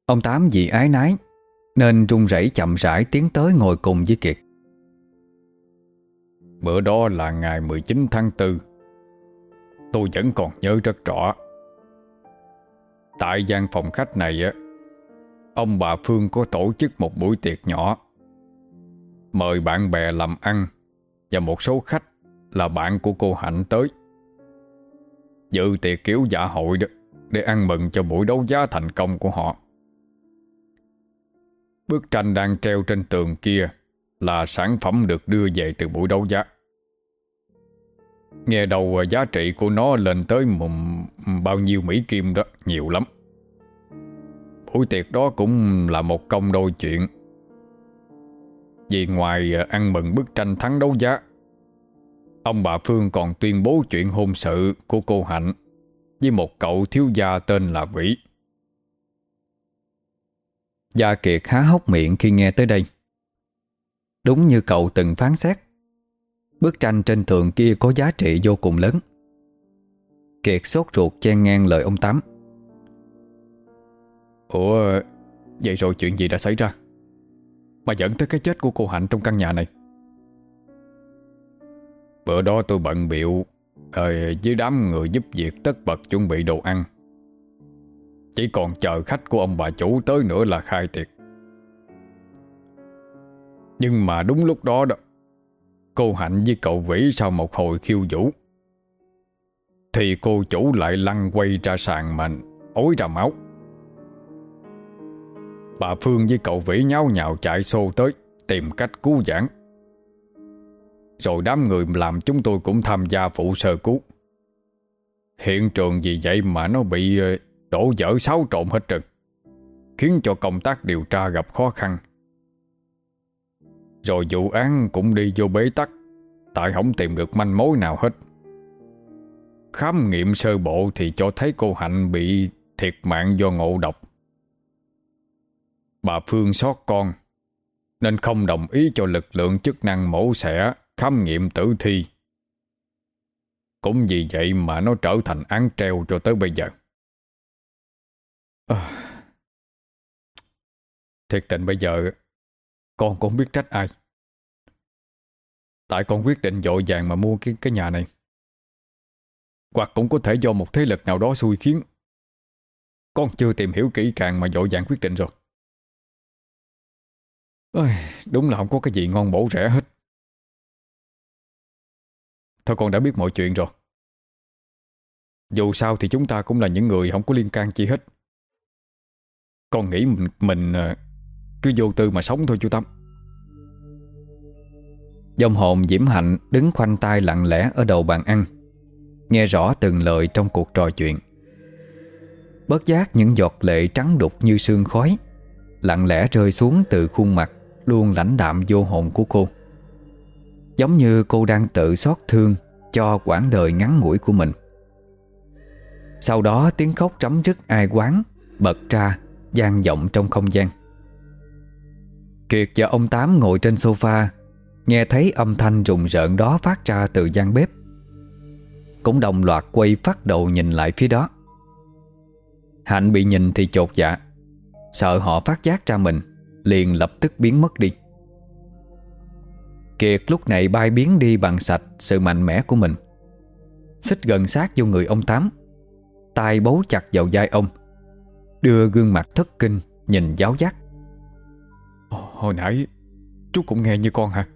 Ông Tám vì ái nái, Nên run rẩy chậm rãi tiến tới ngồi cùng với Kiệt. Bữa đó là ngày 19 tháng 4 Tôi vẫn còn nhớ rất rõ. Tại gian phòng khách này á, Ông bà Phương có tổ chức một buổi tiệc nhỏ. Mời bạn bè làm ăn Và một số khách là bạn của cô Hạnh tới. Dự tiệc kiểu dạ hội đó, Để ăn mừng cho buổi đấu giá thành công của họ. Bức tranh đang treo trên tường kia Là sản phẩm được đưa về từ buổi đấu giá. Nghe đầu giá trị của nó lên tới một bao nhiêu Mỹ Kim đó, Nhiều lắm. Buổi tiệc đó cũng là một công đôi chuyện. Vì ngoài à, ăn mừng bức tranh thắng đấu giá Ông bà Phương còn tuyên bố chuyện hôn sự của cô Hạnh Với một cậu thiếu gia tên là Vĩ. Gia Kiệt há hốc miệng khi nghe tới đây. Đúng như cậu từng phán xét, Bức tranh trên tường kia có giá trị vô cùng lớn. Kiệt sốt ruột chen ngang lời ông Tám. Ủa, Vậy rồi chuyện gì đã xảy ra? Mà dẫn tới cái chết của cô Hạnh trong căn nhà này. Bữa đó tôi bận biệu ờ, Với đám người giúp việc tất bật chuẩn bị đồ ăn. Chỉ còn chờ khách của ông bà chủ tới nữa là khai tiệc. Nhưng mà đúng lúc đó đó Cô Hạnh với cậu Vĩ sau một hồi khiêu vũ. Thì cô chủ lại lăn quay ra sàn mà ối ra máu. Bà Phương với cậu Vĩ nháo nhào chạy xô tới Tìm cách cứu giảng rồi đám người làm chúng tôi cũng tham gia phụ sơ cứu. Hiện trường vì vậy mà nó bị ờ, đổ dở xáo trộn hết trơn, Khiến cho công tác điều tra gặp khó khăn. Rồi vụ án cũng đi vô bế tắc, Tại không tìm được manh mối nào hết. Khám nghiệm sơ bộ thì cho thấy cô Hạnh bị thiệt mạng do ngộ độc. Bà Phương xót con, Nên không đồng ý cho lực lượng chức năng mổ xẻ. Khám nghiệm tử thi. Cũng vì vậy mà nó trở thành án treo cho tới bây giờ. À, Thiệt tình bây giờ Con cũng không biết trách ai. Tại con quyết định dội vàng mà mua cái, cái nhà này. Hoặc cũng có thể do một thế lực nào đó xui khiến. Con chưa tìm hiểu kỹ càng mà dội vàng quyết định rồi. Ôi, đúng là không có cái gì ngon bổ rẻ hết. Thôi con đã biết mọi chuyện rồi. Dù sao thì chúng ta cũng là những người không có liên can chi hết. Con nghĩ mình, mình ờ, cứ vô tư mà sống thôi chú Tâm. Dông hồn Diễm Hạnh đứng khoanh tay lặng lẽ ở đầu bàn ăn Nghe rõ từng lời trong cuộc trò chuyện. Bớt giác những giọt lệ trắng đục như sương khói Lặng lẽ rơi xuống từ khuôn mặt Luôn lãnh đạm vô hồn của cô. Giống như cô đang tự xót thương Cho quãng đời ngắn ngủi của mình. Sau đó tiếng khóc trắm rứt ai quán Bật ra gian vọng trong không gian. Kiệt và ông Tám ngồi trên sofa, Nghe thấy âm thanh rùng rợn đó phát ra từ gian bếp. Cũng đồng loạt quay phát đầu nhìn lại phía đó. Hạnh bị nhìn thì chột dạ Sợ họ phát giác ra mình, Liền lập tức biến mất đi. Kiệt lúc này bay biến đi bằng sạch Sự mạnh mẽ của mình. Xích gần sát vô người ông Tám. Tay bấu chặt vào vai ông. Đưa gương mặt thất kinh Nhìn giáo giác. Hồi nãy Chú cũng nghe như con hả?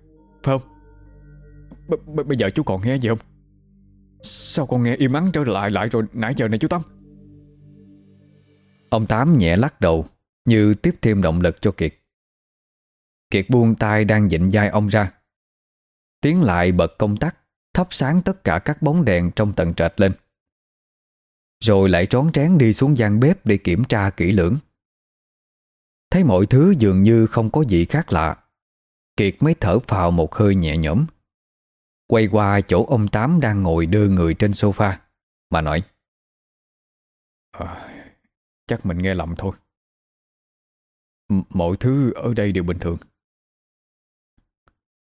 Phải không? B -b Bây giờ chú còn nghe gì không? Sao con nghe im ắng trở lại lại rồi nãy giờ này chú Tâm Ông Tám nhẹ lắc đầu Như tiếp thêm động lực cho Kiệt. Kiệt buông tay đang dịnh vai ông ra Tiến lại bật công tắc Thắp sáng tất cả các bóng đèn trong tầng trệt lên. Rồi lại trón trén đi xuống gian bếp Để kiểm tra kỹ lưỡng. Thấy mọi thứ dường như không có gì khác lạ Kiệt mới thở phào một hơi nhẹ nhõm. Quay qua chỗ ông Tám đang ngồi đưa người trên sofa Mà nói à, Chắc mình nghe lầm thôi. M Mọi thứ ở đây đều bình thường.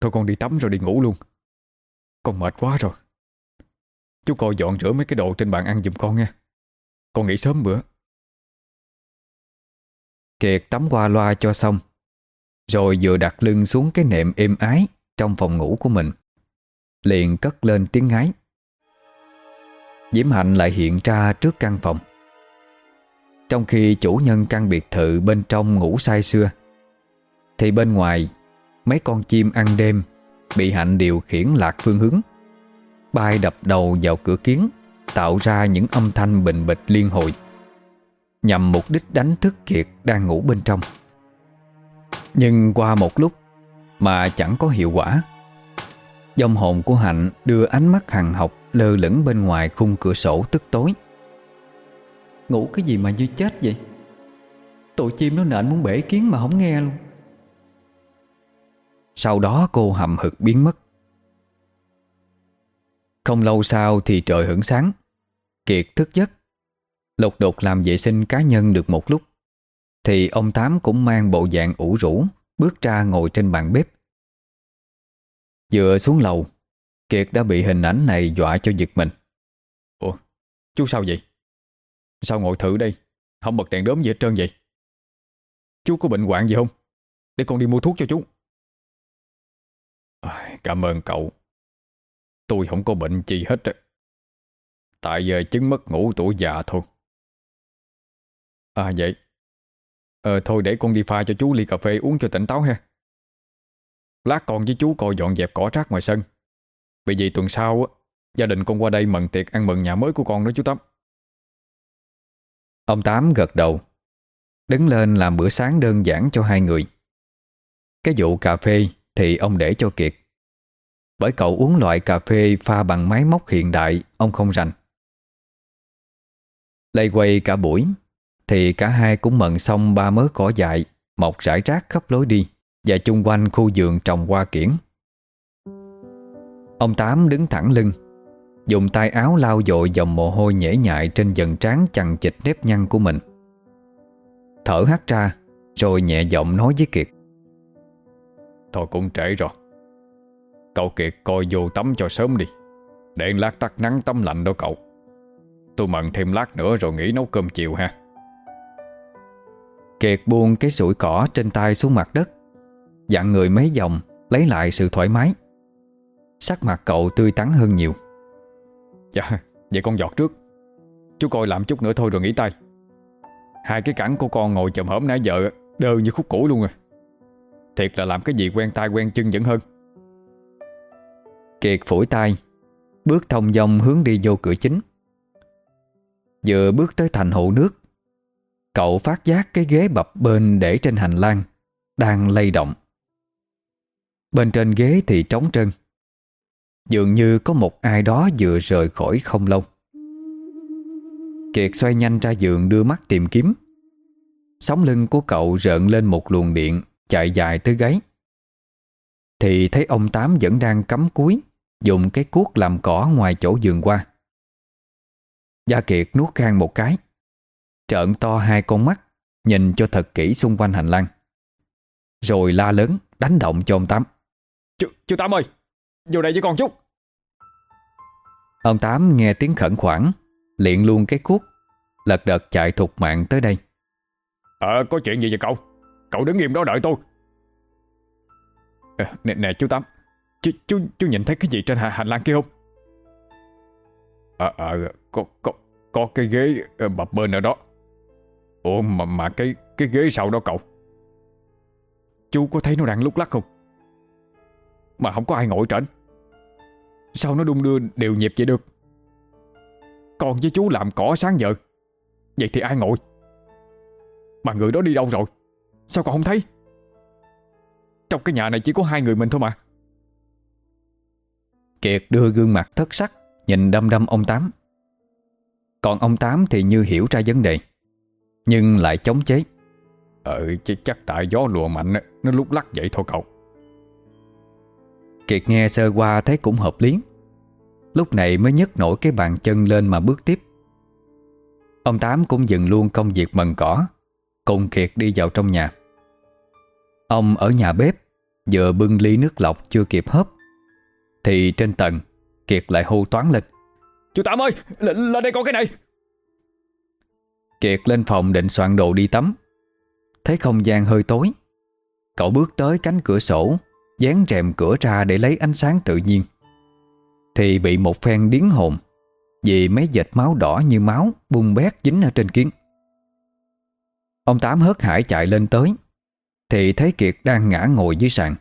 Thôi con đi tắm rồi đi ngủ luôn. Con mệt quá rồi. Chú coi dọn rửa mấy cái đồ trên bàn ăn giùm con nha. Con nghỉ sớm bữa. Kiệt tắm qua loa cho xong, Rồi vừa đặt lưng xuống cái nệm êm ái Trong phòng ngủ của mình. Liền cất lên tiếng ngái. Diễm Hạnh lại hiện ra trước căn phòng. Trong khi chủ nhân căn biệt thự bên trong ngủ say sưa, Thì bên ngoài Mấy con chim ăn đêm, Bị Hạnh điều khiển lạc phương hướng. Bay đập đầu vào cửa kiến, Tạo ra những âm thanh bình bịch liên hồi, Nhằm mục đích đánh thức Kiệt đang ngủ bên trong. Nhưng qua một lúc Mà chẳng có hiệu quả, Dòng hồn của Hạnh đưa ánh mắt hằng học Lơ lửng bên ngoài khung cửa sổ tức tối. Ngủ cái gì mà như chết vậy? Tụi chim nó nện muốn bể kiến mà không nghe luôn. Sau đó cô hậm hực biến mất. Không lâu sau thì trời hưởng sáng. Kiệt thức giấc. Lục đục làm vệ sinh cá nhân được một lúc. Thì ông Tám cũng mang bộ dạng ủ rũ, Bước ra ngồi trên bàn bếp. Vừa xuống lầu, Kiệt đã bị hình ảnh này dọa cho giật mình. Ủa, chú sao vậy? Sao ngồi thử đây? Không bật đèn đốm gì hết trơn vậy? Chú có bệnh hoạn gì không? Để con đi mua thuốc cho chú à, Cảm ơn cậu. Tôi không có bệnh gì hết Tại giờ chứng mất ngủ tuổi già thôi. À vậy. Ờ thôi để con đi pha cho chú ly cà phê uống cho tỉnh táo ha. Lát con với chú coi dọn dẹp cỏ rác ngoài sân. Vì vậy tuần sau á Gia đình con qua đây mừng tiệc ăn mừng nhà mới của con đó chú Tâm Ông Tám gật đầu Đứng lên làm bữa sáng đơn giản cho hai người. Cái vụ cà phê thì ông để cho Kiệt. Bởi cậu uống loại cà phê pha bằng máy móc hiện đại, Ông không rành. Lây quay cả buổi, Thì cả hai cũng mận xong ba mớ cỏ dại, Mọc rải rác khắp lối đi, Và chung quanh khu vườn trồng hoa kiển. Ông Tám đứng thẳng lưng, Dùng tay áo lau dội dòng mồ hôi nhễ nhại Trên dần trán chằng chịch nếp nhăn của mình. Thở hắt ra, Rồi nhẹ giọng nói với Kiệt. Thôi cũng trễ rồi. Cậu Kiệt coi vô tắm cho sớm đi. Để lát tắt nắng tắm lạnh đó cậu. Tôi mận thêm lát nữa rồi nghỉ nấu cơm chiều ha. Kiệt buông cái sủi cỏ trên tay xuống mặt đất. Dặn người mấy vòng Lấy lại sự thoải mái. Sắc mặt cậu tươi tắn hơn nhiều. Dạ Vậy con giọt trước. Chú coi làm chút nữa thôi rồi nghỉ tay. Hai cái cẳng của con ngồi chậm hổm nãy giờ Đơ như khúc cũ luôn rồi Thiệt là làm cái gì quen tay quen chân vẫn hơn. Kiệt phủi tay, Bước thông dong hướng đi vô cửa chính. Vừa bước tới thành hộ nước, Cậu phát giác cái ghế bập bên để trên hành lang Đang lay động. Bên trên ghế thì trống trơn, Dường như có một ai đó vừa rời khỏi không lâu. Kiệt xoay nhanh ra giường đưa mắt tìm kiếm. Sóng lưng của cậu rợn lên một luồng điện Chạy dài tới gáy. Thì thấy ông Tám vẫn đang cắm cúi Dùng cái cuốc làm cỏ ngoài chỗ giường qua Gia Kiệt nuốt khang một cái Trợn to hai con mắt Nhìn cho thật kỹ xung quanh hành lang. Rồi la lớn Đánh động cho ông Tám. Chú, chú Tám ơi Vô đây với con chút. Ông Tám nghe tiếng khẩn khoản Liện luôn cái cuốc Lật đật chạy thục mạng tới đây. Ờ có chuyện gì vậy cậu Cậu đứng im đó đợi tôi. À, nè, nè chú Tám. Chú, chú, chú nhìn thấy cái gì trên hành, hành lang kia không? Ờ à, à, có, có, có cái ghế ờ, bập bên ở đó. Ủa mà, mà cái cái ghế sau đó cậu? Chú có thấy nó đang lúc lắc không? Mà không có ai ngồi trên. Sao nó đung đưa đều nhịp vậy được? Còn với chú làm cỏ sáng giờ Vậy thì ai ngồi? Mà người đó đi đâu rồi? Sao còn không thấy? Trong cái nhà này chỉ có hai người mình thôi mà. Kiệt đưa gương mặt thất sắc Nhìn đâm đâm ông Tám. Còn ông Tám thì như hiểu ra vấn đề Nhưng lại chống chế. Ừ chắc tại gió lùa mạnh Nó lúc lắc vậy thôi cậu. Kiệt nghe sơ qua thấy cũng hợp lý. Lúc này mới nhấc nổi cái bàn chân lên mà bước tiếp. Ông Tám cũng dừng luôn công việc mần cỏ Cùng Kiệt đi vào trong nhà Ông ở nhà bếp Vừa bưng ly nước lọc chưa kịp hớp Thì trên tầng Kiệt lại hô toán lên. Chú Tám ơi Lên đây coi cái này. Kiệt lên phòng định soạn đồ đi tắm. Thấy không gian hơi tối Cậu bước tới cánh cửa sổ Dán rèm cửa ra để lấy ánh sáng tự nhiên. Thì bị một phen điến hồn Vì mấy vệt máu đỏ như máu Bung bét dính ở trên kiến Ông Tám hớt hải chạy lên tới thì thấy Kiệt đang ngã ngồi dưới sàn.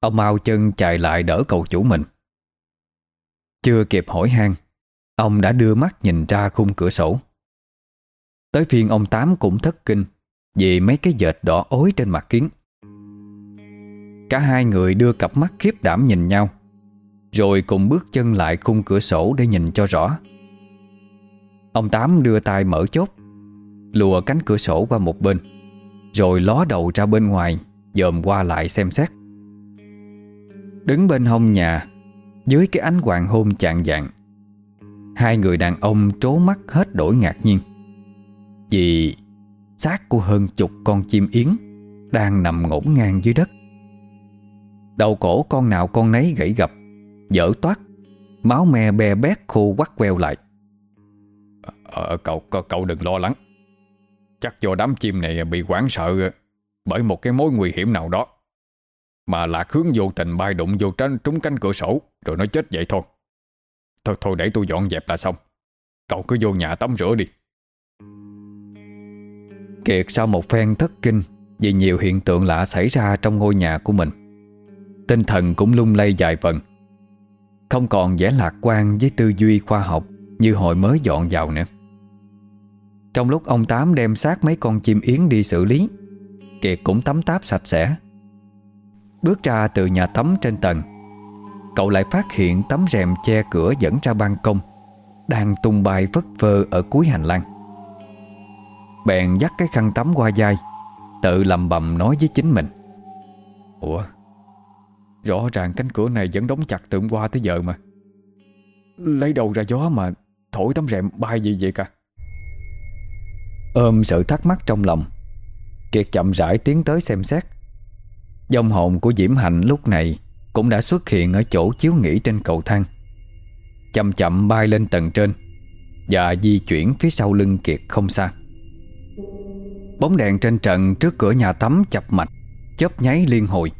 Ông mau chân chạy lại đỡ cậu chủ mình. Chưa kịp hỏi han, Ông đã đưa mắt nhìn ra khung cửa sổ. Tới phiên ông Tám cũng thất kinh Vì mấy cái dệt đỏ ối trên mặt kiến. Cả hai người đưa cặp mắt khiếp đảm nhìn nhau, Rồi cùng bước chân lại khung cửa sổ để nhìn cho rõ. Ông Tám đưa tay mở chốt, Lùa cánh cửa sổ qua một bên. Rồi ló đầu ra bên ngoài Dòm qua lại xem xét. Đứng bên hông nhà Dưới cái ánh hoàng hôn chạng dạng Hai người đàn ông trố mắt hết đổi ngạc nhiên. Vì xác của hơn chục con chim yến Đang nằm ngổn ngang dưới đất. Đầu cổ con nào con nấy gãy gập Dở toát Máu me be bét khô quắt queo lại. À, cậu, cậu cậu đừng lo lắng. Chắc do đám chim này bị quảng sợ Bởi một cái mối nguy hiểm nào đó. Mà lạc hướng vô tình bay đụng vô trên trúng cánh cửa sổ, Rồi nó chết vậy thôi. Thôi thôi để tôi dọn dẹp là xong. Cậu cứ vô nhà tắm rửa đi. Kiệt sau một phen thất kinh Vì nhiều hiện tượng lạ xảy ra trong ngôi nhà của mình, Tinh thần cũng lung lay dài phần Không còn vẻ lạc quan với tư duy khoa học Như hồi mới dọn vào nữa. Trong lúc ông Tám đem xác mấy con chim yến đi xử lý Kiệt cũng tắm táp sạch sẽ. Bước ra từ nhà tắm trên tầng, Cậu lại phát hiện tấm rèm che cửa dẫn ra ban công, Đang tung bay phất phơ ở cuối hành lang. Bèn dắt cái khăn tắm qua vai, Tự lầm bầm nói với chính mình. Ủa, Rõ ràng cánh cửa này vẫn đóng chặt từ hôm qua tới giờ mà. Lấy đầu ra gió mà Thổi tấm rèm bay gì vậy cả? Ôm sự thắc mắc trong lòng. Kiệt chậm rãi tiến tới xem xét. Dòng hồn của Diễm Hạnh lúc này Cũng đã xuất hiện ở chỗ chiếu nghỉ trên cầu thang. Chậm chậm bay lên tầng trên Và di chuyển phía sau lưng Kiệt không xa. Bóng đèn trên trận trước cửa nhà tắm chập mạch, Chớp nháy liên hồi.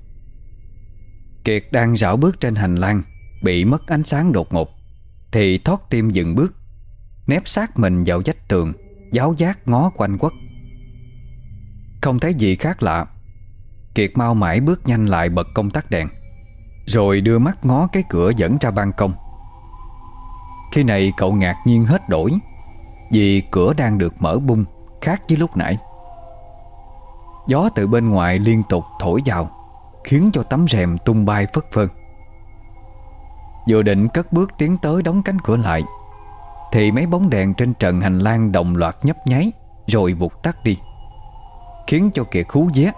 Kiệt đang rảo bước trên hành lang, Bị mất ánh sáng đột ngột, Thì thoát tim dừng bước, Nép sát mình vào vách tường. Giáo giác ngó quanh quất. Không thấy gì khác lạ, Kiệt mau mãi bước nhanh lại bật công tắc đèn, Rồi đưa mắt ngó cái cửa dẫn ra ban công. Khi này cậu ngạc nhiên hết đổi, Vì cửa đang được mở bung Khác với lúc nãy. Gió từ bên ngoài liên tục thổi vào, Khiến cho tấm rèm tung bay phất phơ. Vừa định cất bước tiến tới đóng cánh cửa lại thì mấy bóng đèn trên trần hành lang đồng loạt nhấp nháy, Rồi vụt tắt đi, Khiến cho kẻ khú vía,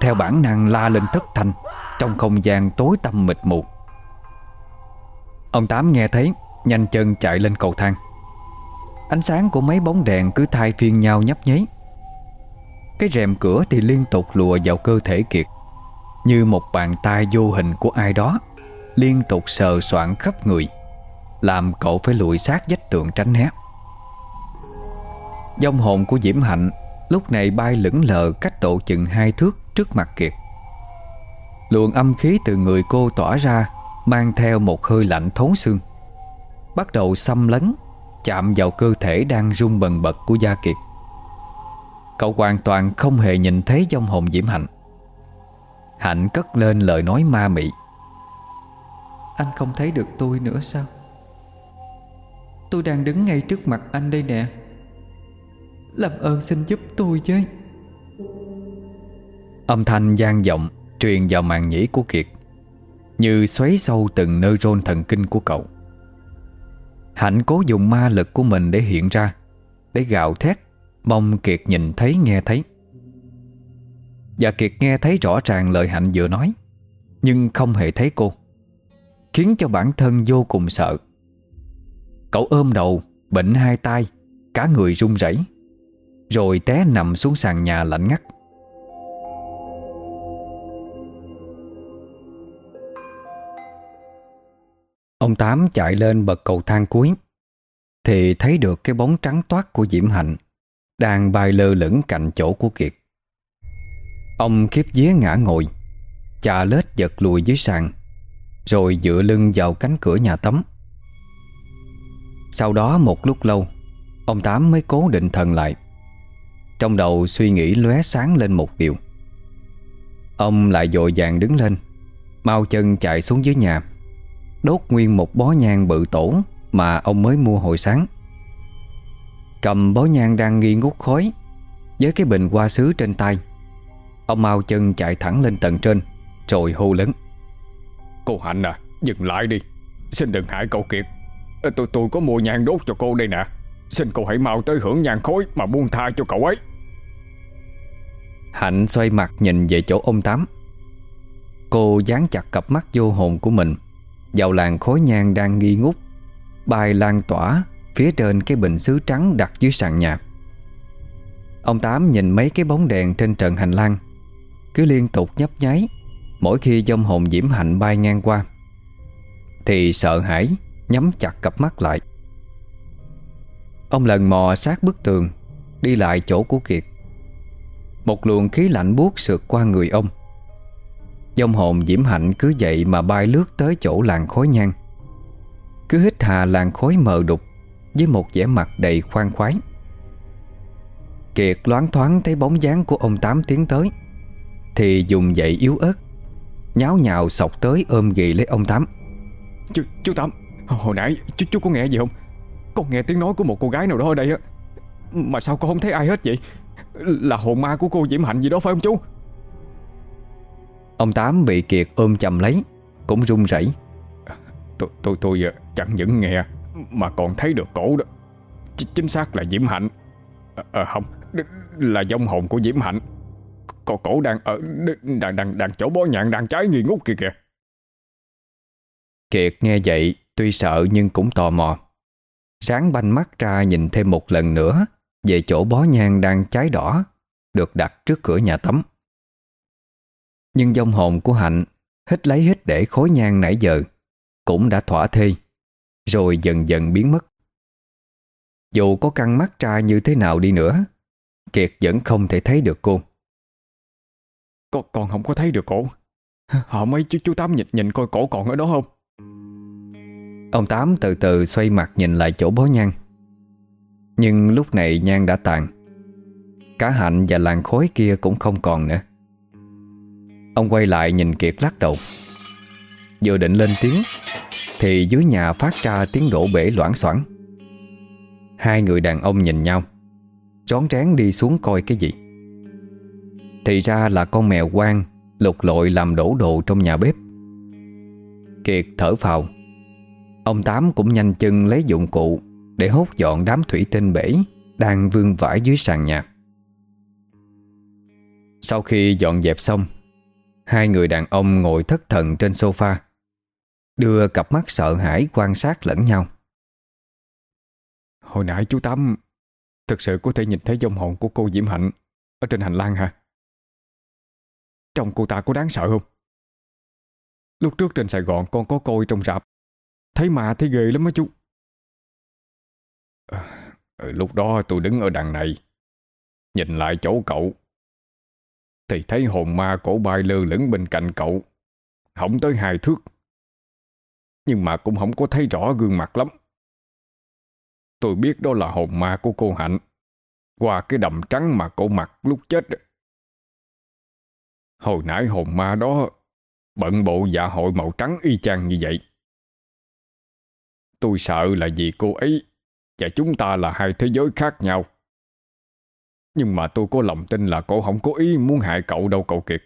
Theo bản năng la lên thất thanh, Trong không gian tối tăm mịt mù. Ông Tám nghe thấy, Nhanh chân chạy lên cầu thang. Ánh sáng của mấy bóng đèn cứ thay phiên nhau nhấp nháy. Cái rèm cửa thì liên tục lùa vào cơ thể Kiệt, như một bàn tay vô hình của ai đó, Liên tục sờ soạn khắp người. Làm cậu phải lùi sát vách tường tránh né. Dông hồn của Diễm Hạnh Lúc này bay lững lờ cách độ chừng hai thước trước mặt Kiệt. Luồng âm khí từ người cô tỏa ra, Mang theo một hơi lạnh thấu xương, Bắt đầu xâm lấn, Chạm vào cơ thể đang rung bần bật của Gia Kiệt. Cậu hoàn toàn không hề nhìn thấy dông hồn Diễm Hạnh. Hạnh cất lên lời nói ma mị. Anh không thấy được tôi nữa sao? Tôi đang đứng ngay trước mặt anh đây nè. Làm ơn xin giúp tôi chứ. Âm thanh gian vọng, Truyền vào màn nhĩ của Kiệt, Như xoáy sâu từng nơi rôn thần kinh của cậu. Hạnh cố dùng ma lực của mình để hiện ra, Để gào thét, Mong Kiệt nhìn thấy, nghe thấy. Và Kiệt nghe thấy rõ ràng lời Hạnh vừa nói, Nhưng không hề thấy cô, Khiến cho bản thân vô cùng sợ. Cậu ôm đầu, Bệnh hai tay, Cả người run rẩy. Rồi té nằm xuống sàn nhà lạnh ngắt. Ông Tám chạy lên bậc cầu thang cuối, Thì thấy được cái bóng trắng toát của Diễm Hạnh Đang bay lơ lửng cạnh chỗ của Kiệt. Ông khiếp vía ngã ngồi, Chà lết giật lùi dưới sàn, Rồi dựa lưng vào cánh cửa nhà tắm. Sau đó một lúc lâu, Ông Tám mới cố định thần lại. Trong đầu suy nghĩ lóe sáng lên một điều. Ông lại dội vàng đứng lên, Mau chân chạy xuống dưới nhà, Đốt nguyên một bó nhang bự tổ Mà ông mới mua hồi sáng. Cầm bó nhang đang nghi ngút khói Với cái bình hoa sứ trên tay, Ông mau chân chạy thẳng lên tầng trên, Rồi hô lớn. Cô Hạnh à Dừng lại đi, Xin đừng hại cậu Kiệt. Tôi tôi có mua nhang đốt cho cô đây nè. Xin cô hãy mau tới hưởng nhang khói Mà buông tha cho cậu ấy. Hạnh xoay mặt nhìn về chỗ ông Tám. Cô dán chặt cặp mắt vô hồn của mình. Vào làn khói nhang đang nghi ngút. Bay lan tỏa Phía trên cái bình sứ trắng đặt dưới sàn nhà. Ông Tám nhìn mấy cái bóng đèn trên trần hành lang. Cứ liên tục nhấp nháy. Mỗi khi dông hồn diễm hạnh bay ngang qua, Thì sợ hãi Nhắm chặt cặp mắt lại. Ông lần mò sát bức tường Đi lại chỗ của Kiệt. Một luồng khí lạnh buốt sượt qua người ông. Dông hồn diễm hạnh cứ vậy mà bay lướt tới chỗ làng khói nhang. Cứ hít hà làng khói mờ đục Với một vẻ mặt đầy khoan khoái. Kiệt loáng thoáng thấy bóng dáng của ông Tám tiến tới Thì dùng dậy yếu ớt Nháo nhào sọc tới ôm ghì lấy ông Tám. Chú, chú Tám. Hồi nãy chú, chú có nghe gì không? Con nghe tiếng nói của một cô gái nào đó ở đây á. Mà sao con không thấy ai hết vậy? Là hồn ma của cô Diễm Hạnh gì đó phải không chú? Ông Tám bị Kiệt ôm chầm lấy Cũng run rẩy. Tôi tôi tôi ờ, chẳng những nghe Mà còn thấy được cổ đó. Ch Chính xác là Diễm Hạnh. À, à, Không Là dông hồn của Diễm Hạnh. Cổ cổ đang ở đang, đang, đang chỗ bó nhạn đang cháy nghi ngút kìa kìa. Kiệt nghe vậy Tuy sợ nhưng cũng tò mò. Sáng banh mắt ra nhìn thêm một lần nữa Về chỗ bó nhang đang cháy đỏ Được đặt trước cửa nhà tắm. Nhưng dông hồn của Hạnh Hít lấy hít để khối nhang nãy giờ Cũng đã thỏa thê Rồi dần dần biến mất. Dù có căng mắt ra như thế nào đi nữa Kiệt vẫn không thể thấy được cô. Con, con không có thấy được cổ. Họ mấy chú, chú Tám nhìn, nhìn coi cổ còn ở đó không? Ông Tám từ từ xoay mặt nhìn lại chỗ bó nhang. Nhưng lúc này nhang đã tàn. Cả hạnh và làng khối kia cũng không còn nữa. Ông quay lại nhìn Kiệt lắc đầu. Vừa định lên tiếng, Thì dưới nhà phát ra tiếng đổ bể loãng xoảng. Hai người đàn ông nhìn nhau Rón rén đi xuống coi cái gì. Thì ra là con mèo quang Lục lội làm đổ đồ trong nhà bếp. Kiệt thở phào. Ông Tám cũng nhanh chân lấy dụng cụ Để hốt dọn đám thủy tinh bể Đang vương vãi dưới sàn nhà. Sau khi dọn dẹp xong, Hai người đàn ông ngồi thất thần trên sofa, Đưa cặp mắt sợ hãi quan sát lẫn nhau. Hồi nãy chú Tám Thực sự có thể nhìn thấy dông hồn của cô Diễm Hạnh Ở trên hành lang hả? Trong cô ta có đáng sợ không? Lúc trước trên Sài Gòn con có coi trong rạp Thấy mà thấy ghê lắm á chú. À, Lúc đó tôi đứng ở đằng này Nhìn lại chỗ cậu Thì thấy hồn ma cổ bay lơ lửng bên cạnh cậu Không tới hai thước. Nhưng mà cũng không có thấy rõ gương mặt lắm. Tôi biết đó là hồn ma của cô Hạnh Qua cái đầm trắng mà cô mặc lúc chết Hồi nãy hồn ma đó Bận bộ dạ hội màu trắng y chang như vậy. Tôi sợ là vì cô ấy Và chúng ta là hai thế giới khác nhau. Nhưng mà tôi có lòng tin là cô không có ý muốn hại cậu đâu, cậu Kiệt.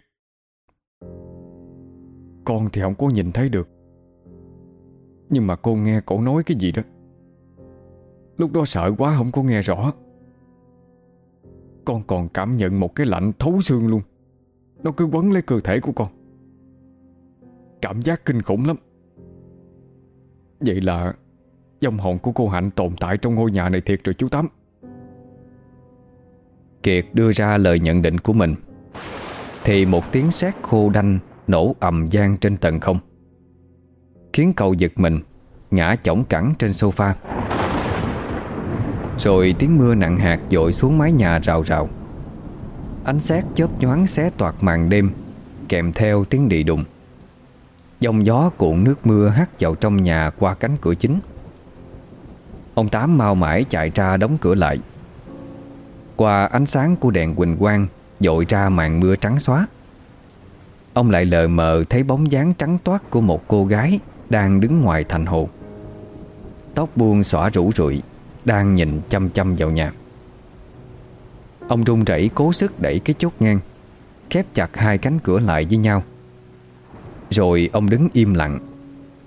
Con thì không có nhìn thấy được. Nhưng mà cô nghe cậu nói cái gì đó. Lúc đó sợ quá, không có nghe rõ. Con còn cảm nhận một cái lạnh thấu xương luôn. Nó cứ quấn lấy cơ thể của con. Cảm giác kinh khủng lắm. Vậy là Dòng hồn của cô Hạnh tồn tại trong ngôi nhà này thiệt rồi chú Tám. Kiệt đưa ra lời nhận định của mình. Thì một tiếng sét khô đanh Nổ ầm gian trên tầng không. Khiến cậu giật mình, Ngã chỏng cẳng trên sofa. Rồi tiếng mưa nặng hạt dội xuống mái nhà rào rào. Ánh sét chớp nhoáng xé toạc màn đêm, Kèm theo tiếng đi đùng. Dòng gió cuộn nước mưa hắt vào trong nhà qua cánh cửa chính. Ông Tám mau mãi chạy ra đóng cửa lại. Qua ánh sáng của đèn quỳnh quang, Dội ra màn mưa trắng xóa. Ông lại lờ mờ thấy bóng dáng trắng toát của một cô gái Đang đứng ngoài thành hồ. Tóc buông xõa rủ rượi Đang nhìn chăm chăm vào nhà. Ông run rẩy cố sức đẩy cái chốt ngang, Khép chặt hai cánh cửa lại với nhau. Rồi ông đứng im lặng,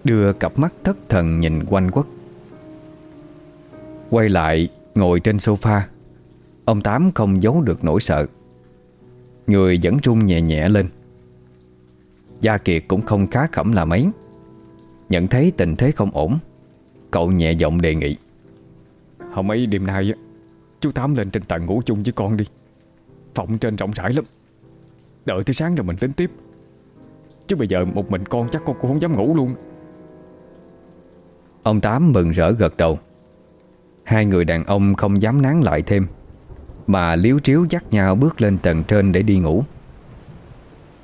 Đưa cặp mắt thất thần nhìn quanh quất. Quay lại ngồi trên sofa. Ông Tám không giấu được nỗi sợ. Người vẫn run nhẹ nhẹ lên. Gia Kiệt cũng không khá khẩm là mấy Nhận thấy tình thế không ổn Cậu nhẹ giọng đề nghị. Hôm ấy đêm nay Chú Tám lên trên tầng ngủ chung với con đi. Phòng trên rộng rãi lắm. Đợi tới sáng rồi mình tính tiếp. Chứ bây giờ một mình con chắc con cũng không dám ngủ luôn. Ông Tám mừng rỡ gật đầu Hai người đàn ông không dám nán lại thêm, Mà liếu triếu dắt nhau bước lên tầng trên để đi ngủ.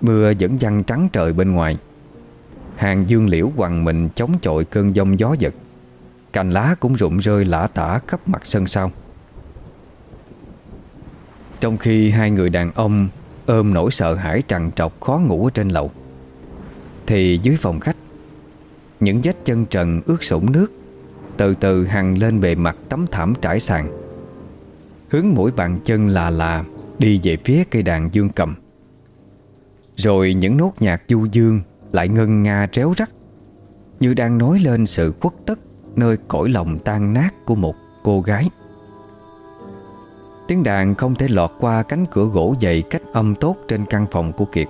Mưa vẫn văng trắng trời bên ngoài. Hàng dương liễu quằn mình chống chọi cơn giông gió giật. Cành lá cũng rụng rơi lả tả khắp mặt sân sau. Trong khi hai người đàn ông ôm nỗi sợ hãi trằn trọc khó ngủ ở trên lầu, Thì dưới phòng khách, Những vết chân trần ướt sũng nước từ từ hằng lên bề mặt tấm thảm trải sàn. Hướng mũi bàn chân là là, Đi về phía cây đàn dương cầm. Rồi những nốt nhạc du dương Lại ngân nga réo rắc, Như đang nói lên sự khuất tất Nơi cõi lòng tan nát của một cô gái. Tiếng đàn không thể lọt qua cánh cửa gỗ dày cách âm tốt trên căn phòng của Kiệt.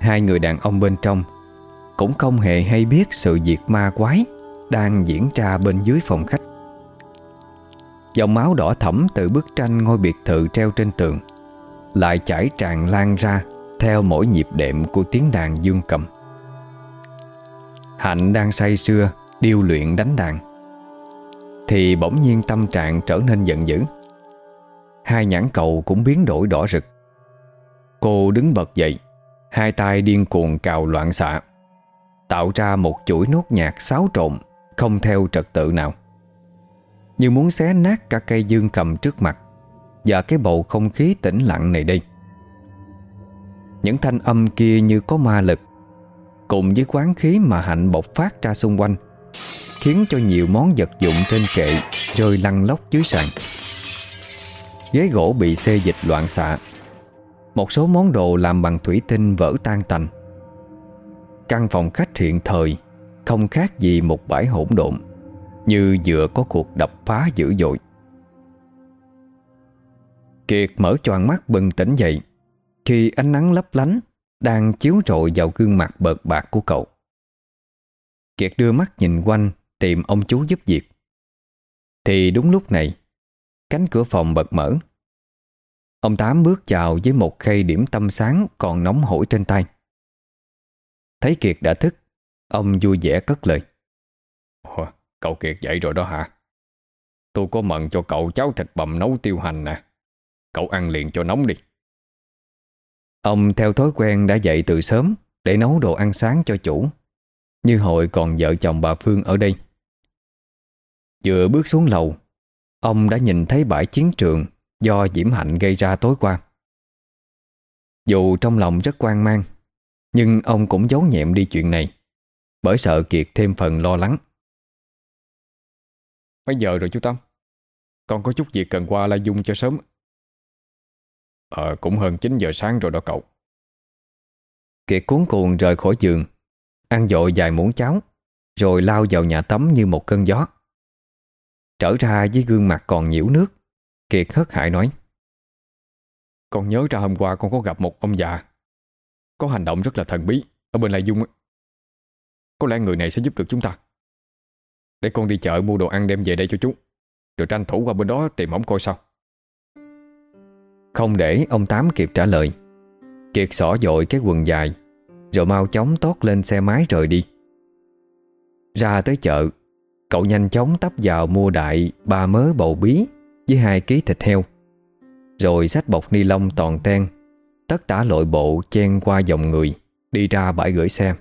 Hai người đàn ông bên trong Cũng không hề hay biết sự việc ma quái. Đang diễn ra bên dưới phòng khách. Dòng máu đỏ thẫm từ bức tranh ngôi biệt thự treo trên tường Lại chảy tràn lan ra Theo mỗi nhịp đệm của tiếng đàn dương cầm. Hạnh đang say sưa, Điêu luyện đánh đàn, Thì bỗng nhiên tâm trạng trở nên giận dữ. Hai nhãn cầu cũng biến đổi đỏ rực. Cô đứng bật dậy, Hai tay điên cuồng cào loạn xạ, Tạo ra một chuỗi nốt nhạc xáo trộn. Không theo trật tự nào. Như muốn xé nát cả cây dương cầm trước mặt Và cái bầu không khí tĩnh lặng này đi. Những thanh âm kia như có ma lực Cùng với quán khí mà Hạnh bộc phát ra xung quanh Khiến cho nhiều món vật dụng trên kệ Rơi lăn lóc dưới sàn. Ghế gỗ bị xê dịch loạn xạ. Một số món đồ làm bằng thủy tinh vỡ tan tành. Căn phòng khách hiện thời không khác gì một bãi hỗn độn, Như vừa có cuộc đập phá dữ dội. Kiệt mở choàng mắt bừng tỉnh dậy, Khi ánh nắng lấp lánh Đang chiếu rọi vào gương mặt bợt bạc của cậu. Kiệt đưa mắt nhìn quanh, Tìm ông chú giúp việc. Thì đúng lúc này, Cánh cửa phòng bật mở. Ông Tám bước chào với một khay điểm tâm sáng còn nóng hổi trên tay. Thấy Kiệt đã thức Ông vui vẻ cất lời. Ồ, Cậu Kiệt dậy rồi đó hả? Tôi có mận cho cậu cháo thịt bằm nấu tiêu hành nè. Cậu ăn liền cho nóng đi. Ông theo thói quen đã dậy từ sớm Để nấu đồ ăn sáng cho chủ. Như hội còn vợ chồng bà Phương ở đây. Vừa bước xuống lầu Ông đã nhìn thấy bãi chiến trường Do Diễm Hạnh gây ra tối qua. Dù trong lòng rất quan mang Nhưng ông cũng giấu nhẹm đi chuyện này Bởi sợ Kiệt thêm phần lo lắng. Mấy giờ rồi chú Tâm? Con có chút việc cần qua La Dung cho sớm. Ờ cũng hơn 9 giờ sáng rồi đó cậu. Kiệt cuốn cuồng rời khỏi giường Ăn dội vài muỗng cháo Rồi lao vào nhà tắm như một cơn gió. Trở ra với gương mặt còn nhiễu nước Kiệt hớt hải nói Con nhớ ra hôm qua con có gặp một ông già. Có hành động rất là thần bí Ở bên Lai Dung có lẽ người này sẽ giúp được chúng ta. Để con đi chợ mua đồ ăn đem về đây cho chú. Rồi tranh thủ qua bên đó tìm ổng coi sao. Không để ông Tám kịp trả lời, Kiệt xỏ dội cái quần dài, Rồi mau chóng tót lên xe máy rời đi. Ra tới chợ, Cậu nhanh chóng tấp vào mua đại ba mớ bầu bí với hai ký thịt heo, Rồi xách bọc ni lông toàn ten, Tất tả lội bộ chen qua dòng người, Đi ra bãi gửi xe.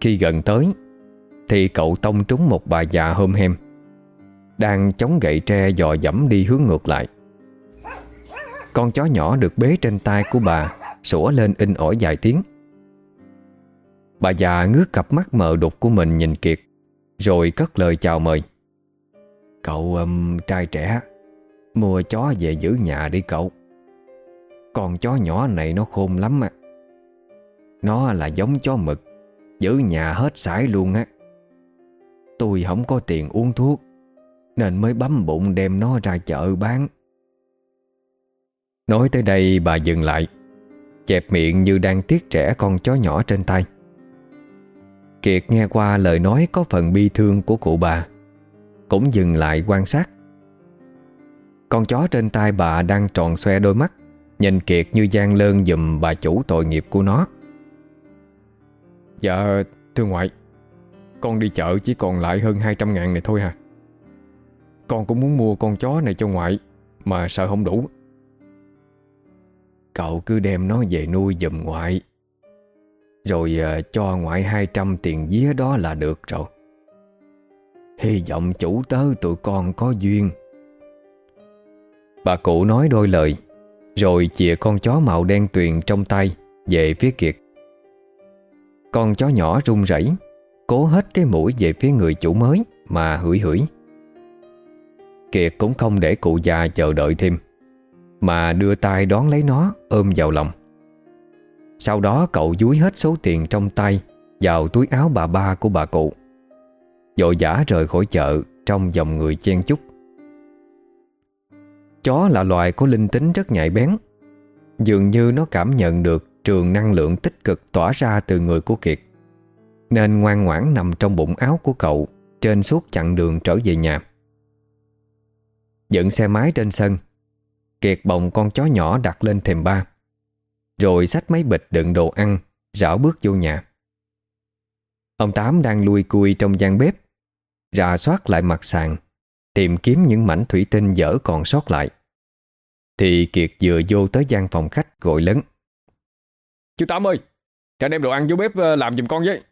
Khi gần tới Thì cậu tông trúng một bà già hôm hem. Đang chống gậy tre dò dẫm đi hướng ngược lại. Con chó nhỏ được bế trên tay của bà Sủa lên in ỏi dài tiếng. Bà già ngước cặp mắt mờ đục của mình nhìn Kiệt Rồi cất lời chào mời. Cậu um, trai trẻ Mua chó về giữ nhà đi cậu. Con chó nhỏ này nó khôn lắm á. Nó là giống chó mực Giữ nhà hết sải luôn á. Tôi không có tiền uống thuốc, Nên mới bấm bụng đem nó ra chợ bán. Nói tới đây, bà dừng lại, Chẹp miệng như đang tiếc trẻ con chó nhỏ trên tay. Kiệt nghe qua lời nói có phần bi thương của cụ bà, Cũng dừng lại quan sát. Con chó trên tay bà đang tròn xoe đôi mắt, Nhìn Kiệt như gian lơn dùm bà chủ tội nghiệp của nó. Dạ thưa ngoại. Con đi chợ chỉ còn lại hơn 200 ngàn này thôi hả? Con cũng muốn mua con chó này cho ngoại, Mà sợ không đủ. Cậu cứ đem nó về nuôi dùm ngoại. Rồi ờ, cho ngoại 200 tiền vía đó là được rồi. Hy vọng chủ tớ tụi con có duyên. Bà cụ nói đôi lời, Rồi chìa con chó màu đen tuyền trong tay Về phía Kiệt. Con chó nhỏ run rẩy, Cố hết cái mũi về phía người chủ mới Mà hửi hửi. Kiệt cũng không để cụ già chờ đợi thêm, mà đưa tay đón lấy nó ôm vào lòng. Sau đó cậu dúi hết số tiền trong tay Vào túi áo bà ba của bà cụ Dội giả rời khỏi chợ Trong dòng người chen chúc. Chó là loài có linh tính rất nhạy bén, Dường như nó cảm nhận được Trường năng lượng tích cực tỏa ra từ người của Kiệt. Nên ngoan ngoãn nằm trong bụng áo của cậu, Trên suốt chặng đường trở về nhà. Dựng xe máy trên sân, Kiệt bồng con chó nhỏ đặt lên thềm ba, Rồi xách mấy bịch đựng đồ ăn, Rảo bước vô nhà. Ông Tám đang lui cui trong gian bếp, Rà soát lại mặt sàn, Tìm kiếm những mảnh thủy tinh dở còn sót lại. Thì Kiệt vừa vô tới gian phòng khách gọi lớn. Chú Tám ơi, Cho đem đồ ăn vô bếp ờ, làm giùm con với.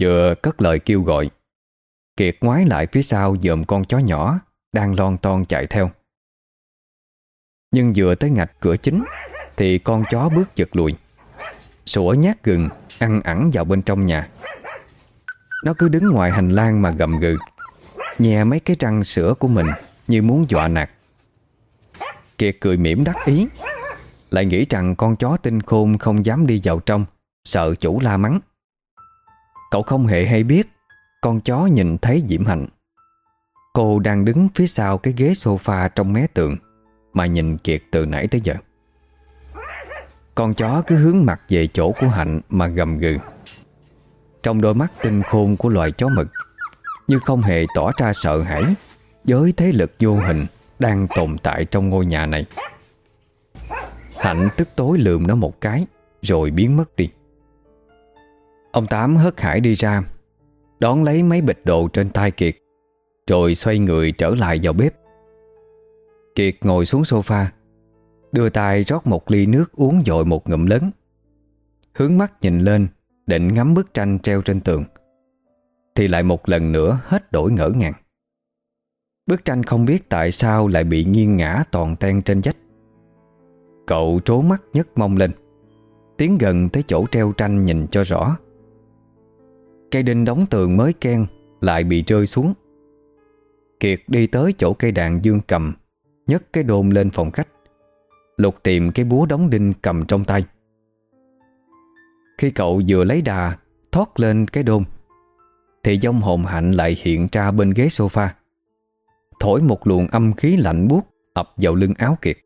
Vừa cất lời kêu gọi, Kiệt ngoái lại phía sau dòm con chó nhỏ Đang lon ton chạy theo. Nhưng vừa tới ngạch cửa chính Thì con chó bước giật lùi, Sủa nhát gừng Ăn ẳng vào bên trong nhà. Nó cứ đứng ngoài hành lang mà gầm gừ, Nhè mấy cái răng sữa của mình Như muốn dọa nạt. Kiệt cười mỉm đắc ý lại nghĩ rằng con chó tinh khôn Không dám đi vào trong, Sợ chủ la mắng. Cậu không hề hay biết, Con chó nhìn thấy Diễm Hạnh. Cô đang đứng phía sau cái ghế sofa trong mé tường, mà nhìn Kiệt từ nãy tới giờ. Con chó cứ hướng mặt về chỗ của Hạnh Mà gầm gừ. Trong đôi mắt tinh khôn của loài chó mực, Như không hề tỏ ra sợ hãi Với thế lực vô hình Đang tồn tại trong ngôi nhà này. Hạnh tức tối lườm nó một cái, Rồi biến mất đi. Ông Tám hớt hải đi ra, Đón lấy mấy bịch đồ trên tay Kiệt, Rồi xoay người trở lại vào bếp. Kiệt ngồi xuống sofa, Đưa tay rót một ly nước uống dội một ngụm lớn. Hướng mắt nhìn lên, Định ngắm bức tranh treo trên tường, Thì lại một lần nữa hết đổi ngỡ ngàng. Bức tranh không biết tại sao lại bị nghiêng ngã toàn ten trên vách. Cậu trố mắt nhấc mông lên. Tiến gần tới chỗ treo tranh nhìn cho rõ. Cây đinh đóng tường mới ken, Lại bị rơi xuống. Kiệt đi tới chỗ cây đàn dương cầm, nhấc cái đôn lên phòng khách. Lục tìm cái búa đóng đinh cầm trong tay. Khi cậu vừa lấy đà, Thoát lên cái đôn, Thì dông hồn hạnh lại hiện ra bên ghế sofa. Thổi một luồng âm khí lạnh buốt ập vào lưng áo Kiệt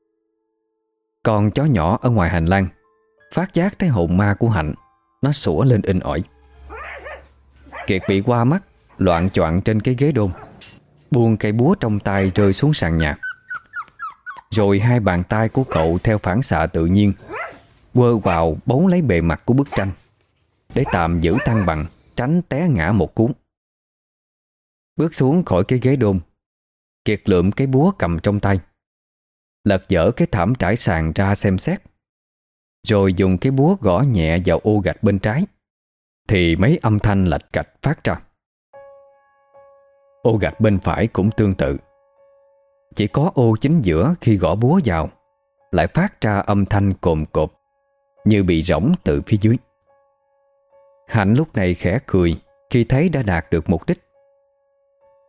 còn chó nhỏ ở ngoài hành lang. Phát giác thấy hồn ma của Hạnh, Nó sủa lên in ỏi. Kiệt bị qua mắt, Loạn choạng trên cái ghế đôn. Buông cây búa trong tay rơi xuống sàn nhà. Rồi hai bàn tay của cậu theo phản xạ tự nhiên, Quơ vào bấu lấy bề mặt của bức tranh. Để tạm giữ thăng bằng, Tránh té ngã một cú Bước xuống khỏi cái ghế đôn, Kiệt lượm cái búa cầm trong tay. Lật dở cái thảm trải sàn ra xem xét. Rồi dùng cái búa gõ nhẹ vào ô gạch bên trái. Thì mấy âm thanh lạch cạch phát ra. Ô gạch bên phải cũng tương tự. Chỉ có ô chính giữa khi gõ búa vào, Lại phát ra âm thanh cồn cộp, Như bị rỗng từ phía dưới. Hạnh lúc này khẽ cười Khi thấy đã đạt được mục đích.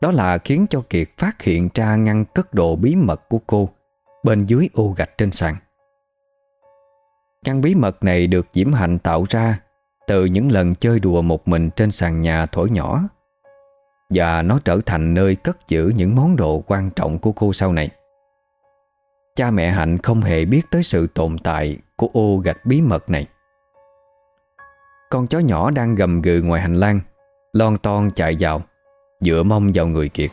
Đó là khiến cho Kiệt phát hiện ra ngăn cất đồ bí mật của cô. Bên dưới ô gạch trên sàn. Căn bí mật này được Diễm Hạnh tạo ra Từ những lần chơi đùa một mình trên sàn nhà thổi nhỏ, Và nó trở thành nơi cất giữ những món đồ quan trọng của cô sau này. Cha mẹ Hạnh không hề biết tới sự tồn tại của ô gạch bí mật này. Con chó nhỏ đang gầm gừ ngoài hành lang, Lon ton chạy vào, Dựa mông vào người Kiệt.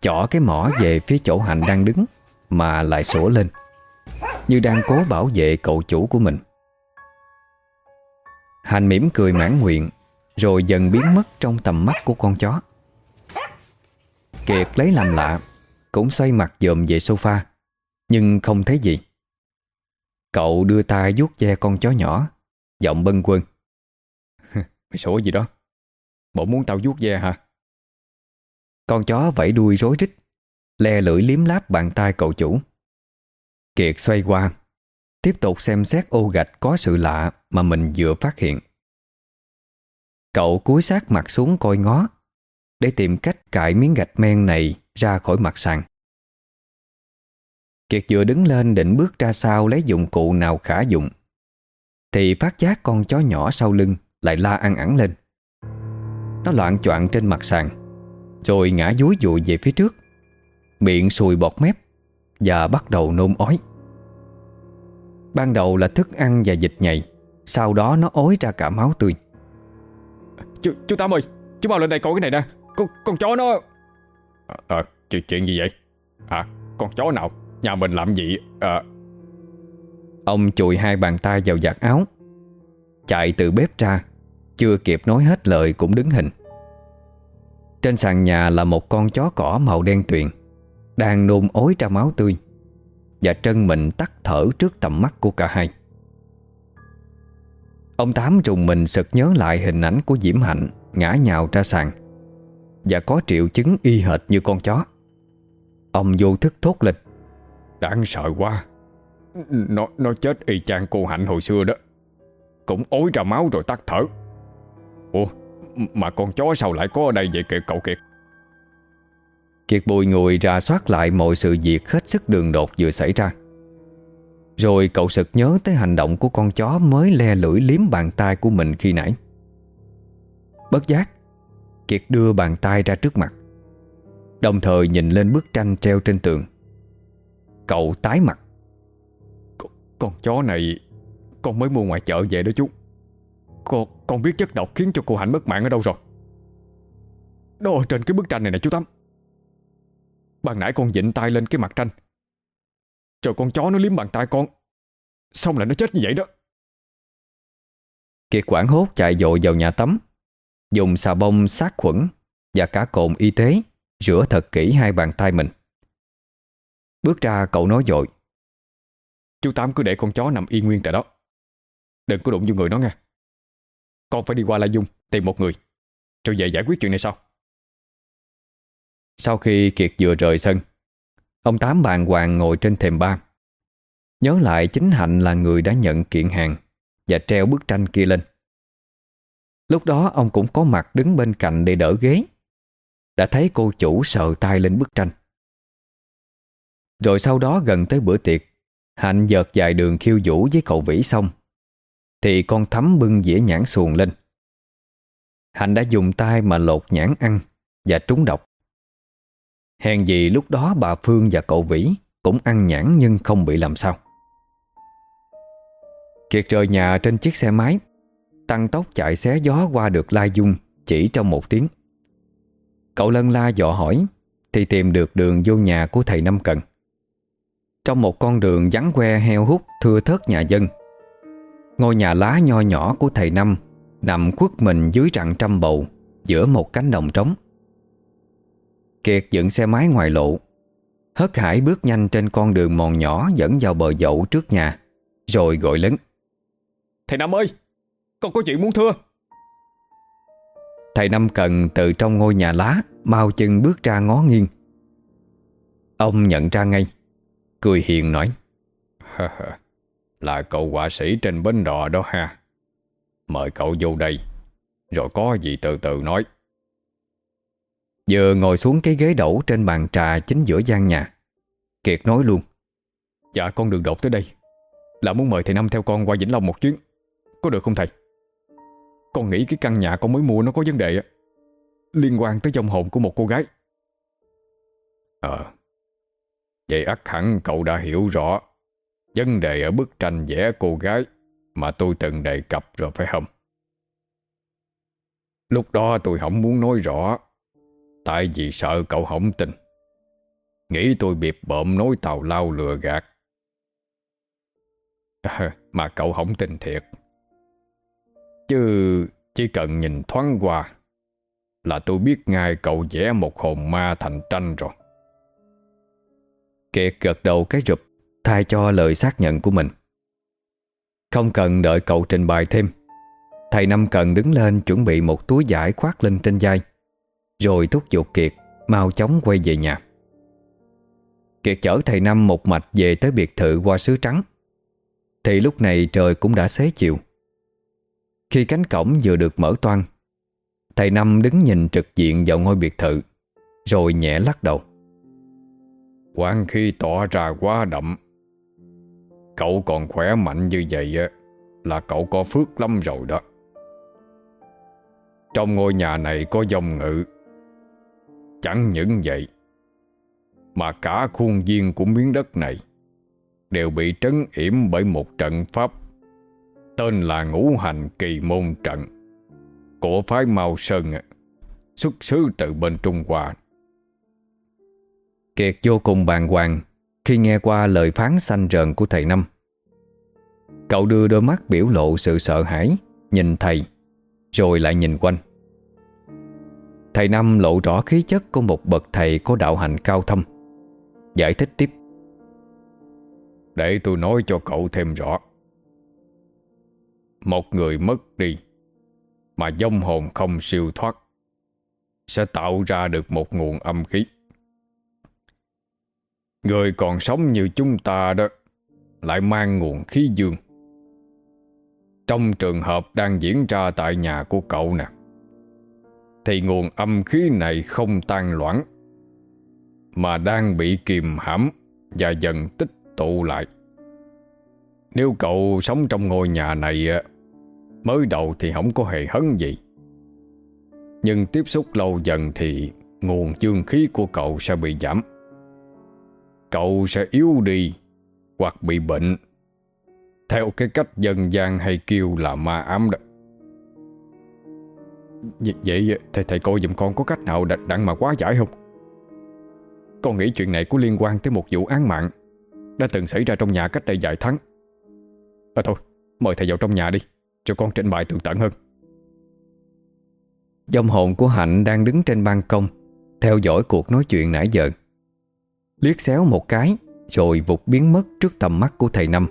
Chỏ cái mỏ về phía chỗ Hạnh đang đứng. Mà lại sủa lên, Như đang cố bảo vệ cậu chủ của mình. Hành mỉm cười mãn nguyện, Rồi dần biến mất trong tầm mắt của con chó. Kiệt lấy làm lạ, Cũng xoay mặt dòm về sofa, Nhưng không thấy gì. Cậu đưa tay vuốt ve con chó nhỏ, Giọng bâng quơ Mày sổ gì đó? Bộ muốn tao vuốt ve hả? Con chó vẫy đuôi rối rít. Le lưỡi liếm láp bàn tay cậu chủ. Kiệt xoay qua, Tiếp tục xem xét ô gạch có sự lạ Mà mình vừa phát hiện. Cậu cúi sát mặt xuống coi ngó, Để tìm cách cạy miếng gạch men này Ra khỏi mặt sàn. Kiệt vừa đứng lên định bước ra sau Lấy dụng cụ nào khả dụng, Thì phát giác con chó nhỏ sau lưng lại la ăn ẳng lên. Nó loạn choạng trên mặt sàn, Rồi ngã dúi dụi về phía trước. Miệng sùi bọt mép Và bắt đầu nôn ói. Ban đầu là thức ăn và dịch nhầy Sau đó nó ối ra cả máu tươi. Chú, chú Tám ơi Chú mau lên đây coi cái này nè Con, con chó nó. À, à, chuyện, chuyện gì vậy? À con chó nào? Nhà mình làm gì? À... Ông chùi hai bàn tay vào giặt áo Chạy từ bếp ra chưa kịp nói hết lời cũng đứng hình. Trên sàn nhà là một con chó cỏ màu đen tuyền đang nôn ối ra máu tươi, Và chân mình tắt thở trước tầm mắt của cả hai. Ông Tám trùng mình sực nhớ lại hình ảnh của Diễm Hạnh Ngã nhào ra sàn, Và có triệu chứng y hệt như con chó. Ông vô thức thốt lên, Đáng sợ quá. Nó nó chết y chang cô Hạnh hồi xưa đó. Cũng ối ra máu rồi tắt thở. Ủa, mà con chó sao lại có ở đây vậy kìa, cậu Kiệt Kiệt bùi ngùi ra soát lại mọi sự việc hết sức đường đột vừa xảy ra. Rồi cậu sực nhớ tới hành động của con chó mới le lưỡi liếm bàn tay của mình khi nãy. Bất giác Kiệt đưa bàn tay ra trước mặt Đồng thời nhìn lên bức tranh treo trên tường. Cậu tái mặt. Con, con chó này Con mới mua ngoài chợ về đó chú. Con, con biết chất độc khiến cho cô Hạnh mất mạng ở đâu rồi. Đó ở trên cái bức tranh này nè chú Tâm Ban nãy con dịnh tay lên cái mặt tranh. Rồi con chó nó liếm bàn tay con. Xong lại nó chết như vậy đó? Kiệt quảng hốt chạy dội vào nhà tắm Dùng xà bông sát khuẩn Và cả cồn y tế Rửa thật kỹ hai bàn tay mình. Bước ra cậu nói dội. Chú Tám cứ để con chó nằm yên nguyên tại đó. Đừng có đụng vô người nó nghe. Con phải đi qua La Dung Tìm một người Rồi về giải quyết chuyện này sau sau khi Kiệt vừa rời sân. Ông Tám bàn hoàng ngồi trên thềm ba. Nhớ lại chính Hạnh là người đã nhận kiện hàng Và treo bức tranh kia lên. Lúc đó ông cũng có mặt đứng bên cạnh để đỡ ghế. Đã thấy cô chủ sờ tay lên bức tranh. Rồi sau đó gần tới bữa tiệc, Hạnh dợt dài đường khiêu vũ với cậu Vĩ xong, thì con thắm bưng dĩa nhãn xuồng lên. Hạnh đã dùng tay mà lột nhãn ăn Và trúng độc. Hèn gì lúc đó bà Phương và cậu Vĩ Cũng ăn nhãn nhưng không bị làm sao. Kiệt rời nhà trên chiếc xe máy, Tăng tốc chạy xé gió qua được Lai Dung Chỉ trong một tiếng. Cậu lân la dọ hỏi Thì tìm được đường vô nhà của thầy Năm Cần. Trong một con đường vắng que heo hút Thưa thớt nhà dân, Ngôi nhà lá nho nhỏ của thầy Năm Nằm khuất mình dưới rặng trăm bầu Giữa một cánh đồng trống. Kiệt dựng xe máy ngoài lộ. Hớt hải bước nhanh trên con đường mòn nhỏ Dẫn vào bờ dậu trước nhà Rồi gọi lớn. Thầy Năm ơi Con có chuyện muốn thưa. Thầy Năm Cần từ trong ngôi nhà lá Mau chân bước ra ngó nghiêng. Ông nhận ra ngay Cười hiền nói. Là cậu họa sĩ trên bến đò đó ha. Mời cậu vô đây Rồi có gì từ từ nói Vừa ngồi xuống cái ghế đẩu trên bàn trà chính giữa gian nhà. Kiệt nói luôn. Dạ con đường đột tới đây. Là muốn mời thầy Năm theo con qua Vĩnh Long một chuyến. Có được không thầy? Con nghĩ cái căn nhà con mới mua nó có vấn đề Liên quan tới dòng hồn của một cô gái. Ờ. Vậy ắt hẳn cậu đã hiểu rõ Vấn đề ở bức tranh vẽ cô gái Mà tôi từng đề cập rồi phải không? Lúc đó tôi không muốn nói rõ Tại vì sợ cậu không tin. Nghĩ tôi biệt bợm nói tàu lao lừa gạt. À, Mà cậu không tin thiệt. Chứ chỉ cần nhìn thoáng qua Là tôi biết ngay cậu vẽ một hồn ma thành tranh rồi. Kiệt gật đầu cái rụp Thay cho lời xác nhận của mình. Không cần đợi cậu trình bày thêm. Thầy Năm Cần đứng lên chuẩn bị một túi giải khoác lên trên vai. Rồi thúc giục Kiệt Mau chóng quay về nhà. Kiệt chở thầy Năm một mạch về tới biệt thự qua sứ trắng. Thì lúc này trời cũng đã xế chiều. Khi cánh cổng vừa được mở toan Thầy Năm đứng nhìn trực diện vào ngôi biệt thự, Rồi nhẹ lắc đầu. Quang khi tỏ ra quá đậm, Cậu còn khỏe mạnh như vậy Là cậu có phước lắm rồi đó. Trong ngôi nhà này có dòng ngự Chẳng những vậy, Mà cả khuôn viên của miếng đất này Đều bị trấn yểm bởi một trận pháp Tên là Ngũ Hành Kỳ Môn Trận Của phái Mao Sơn Xuất xứ từ bên Trung Hoa. Kiệt vô cùng bàng hoàng Khi nghe qua lời phán xanh rờn của thầy Năm. Cậu đưa đôi mắt biểu lộ sự sợ hãi Nhìn thầy, Rồi lại nhìn quanh. Thầy Năm lộ rõ khí chất của một bậc thầy có đạo hạnh cao thâm. Giải thích tiếp. Để tôi nói cho cậu thêm rõ. Một người mất đi Mà dông hồn không siêu thoát Sẽ tạo ra được một nguồn âm khí. Người còn sống như chúng ta đó Lại mang nguồn khí dương. Trong trường hợp đang diễn ra tại nhà của cậu nè thì nguồn âm khí này không tan loãng, Mà đang bị kìm hãm Và dần tích tụ lại. Nếu cậu sống trong ngôi nhà này Mới đầu thì không có hề hấn gì. Nhưng tiếp xúc lâu dần thì Nguồn dương khí của cậu sẽ bị giảm. Cậu sẽ yếu đi Hoặc bị bệnh, Theo cái cách dân gian hay kêu là ma ám đó. Vậy, vậy thầy, thầy cô dùm con có cách nào đặng, đặng mà quá giải không? Con nghĩ chuyện này có liên quan tới một vụ án mạng Đã từng xảy ra trong nhà cách đây vài tháng. À thôi, mời thầy vào trong nhà đi Cho con trình bày tường tận hơn. Dòng hồn của Hạnh đang đứng trên ban công Theo dõi cuộc nói chuyện nãy giờ. Liếc xéo một cái Rồi vụt biến mất trước tầm mắt của thầy Năm.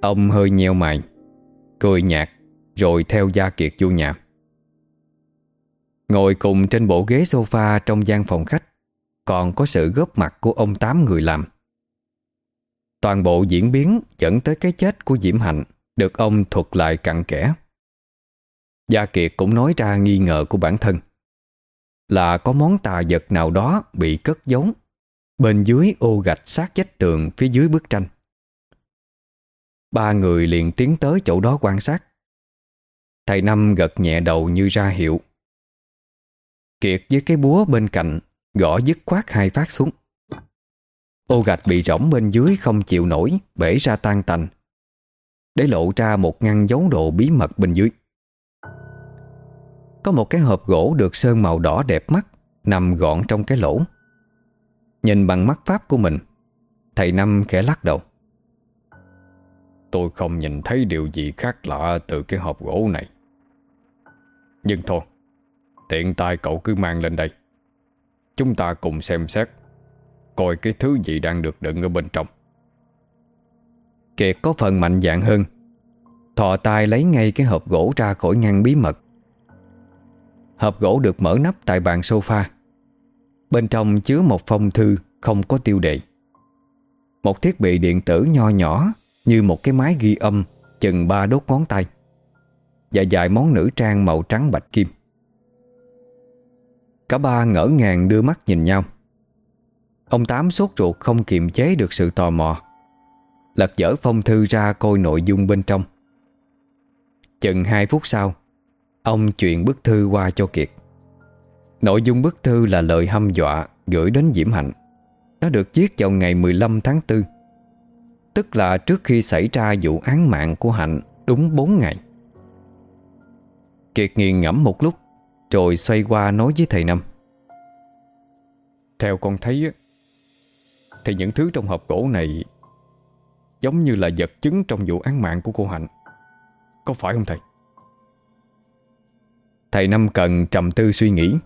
Ông hơi nheo mày Cười nhạt Rồi theo Gia Kiệt vô nhà. Ngồi cùng trên bộ ghế sofa trong gian phòng khách, Còn có sự góp mặt của ông tám người làm. Toàn bộ diễn biến dẫn tới cái chết của Diễm Hạnh Được ông thuật lại cặn kẽ. Gia Kiệt cũng nói ra nghi ngờ của bản thân, Là có món tà vật nào đó bị cất giấu Bên dưới ô gạch sát vách tường phía dưới bức tranh. Ba người liền tiến tới chỗ đó quan sát. Thầy Năm gật nhẹ đầu như ra hiệu. Kiệt với cái búa bên cạnh, Gõ dứt khoát hai phát xuống. Ô gạch bị rỗng bên dưới không chịu nổi, Bể ra tan tành. Để lộ ra một ngăn dấu đồ bí mật bên dưới. Có một cái hộp gỗ được sơn màu đỏ đẹp mắt, Nằm gọn trong cái lỗ. Nhìn bằng mắt pháp của mình, Thầy Năm khẽ lắc đầu. Tôi không nhìn thấy điều gì khác lạ từ cái hộp gỗ này. Nhưng thôi Tiện tay cậu cứ mang lên đây. Chúng ta cùng xem xét, Coi cái thứ gì đang được đựng ở bên trong. Kiệt có phần mạnh dạng hơn, Thò tay lấy ngay cái hộp gỗ ra khỏi ngăn bí mật. Hộp gỗ được mở nắp tại bàn sofa. Bên trong chứa một phong thư không có tiêu đề. Một thiết bị điện tử nho nhỏ Như một cái máy ghi âm Chừng ba đốt ngón tay Và vài món nữ trang màu trắng bạch kim. Cả ba ngỡ ngàng đưa mắt nhìn nhau. Ông Tám sốt ruột không kiềm chế được sự tò mò. Lật dở phong thư ra coi nội dung bên trong. Chừng hai phút sau, Ông chuyển bức thư qua cho Kiệt. Nội dung bức thư là lời hăm dọa Gửi đến Diễm Hạnh. Nó được viết vào ngày 15 tháng 4 Tức là trước khi xảy ra vụ án mạng của Hạnh Đúng 4 ngày. Kiệt nghiền ngẫm một lúc. Rồi xoay qua nói với thầy Năm. Theo con thấy Thì những thứ trong hộp gỗ này Giống như là vật chứng trong vụ án mạng của cô Hạnh. Có phải không thầy? Thầy Năm cần trầm tư suy nghĩ.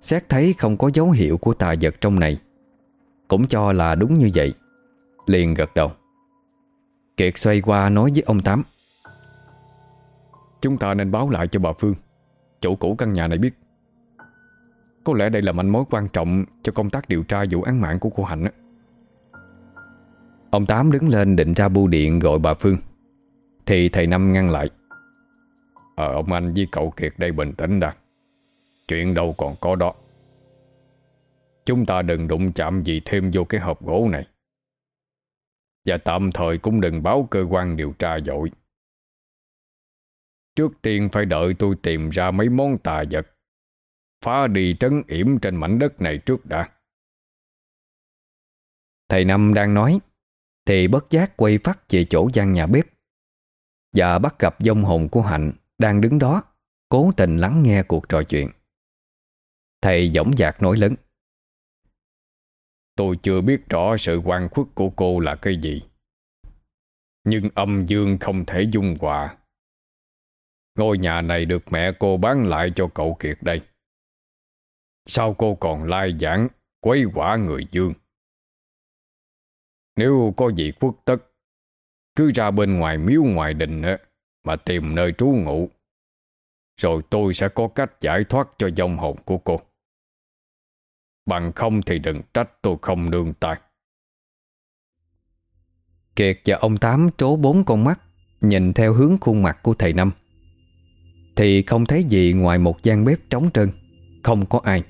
Xét thấy không có dấu hiệu của tà vật trong này Cũng cho là đúng như vậy Liền gật đầu. Kiệt xoay qua nói với ông Tám. Chúng ta nên báo lại cho bà Phương Chủ cũ căn nhà này biết. Có lẽ đây là manh mối quan trọng Cho công tác điều tra vụ án mạng của cô Hạnh Ông Tám đứng lên định ra bưu điện gọi bà Phương. Thì thầy Năm ngăn lại. Ờ ông anh với cậu Kiệt đây bình tĩnh đã. Chuyện đâu còn có đó. Chúng ta đừng đụng chạm gì thêm vô cái hộp gỗ này. Và tạm thời cũng đừng báo cơ quan điều tra dội. Trước tiên phải đợi tôi tìm ra mấy món tà vật. Phá đi trấn yểm trên mảnh đất này trước đã. Thầy Năm đang nói, Thì bất giác quay phát về chỗ gian nhà bếp. Và bắt gặp dông hồn của Hạnh Đang đứng đó, Cố tình lắng nghe cuộc trò chuyện. Thầy dõng dạc nói lớn. Tôi chưa biết rõ sự quan khuất của cô là cái gì. Nhưng âm dương không thể dung hòa. Ngôi nhà này được mẹ cô bán lại cho cậu Kiệt đây. Sao cô còn lai giảng, Quấy quả người dương? Nếu có gì khuất tất, Cứ ra bên ngoài miếu ngoài đình Mà tìm nơi trú ngụ. Rồi tôi sẽ có cách giải thoát cho dòng hồn của cô. Bằng không thì đừng trách tôi không nương tay. Kiệt và ông Tám trố bốn con mắt, Nhìn theo hướng khuôn mặt của thầy Năm. Thì không thấy gì ngoài một gian bếp trống trơn, Không có ai.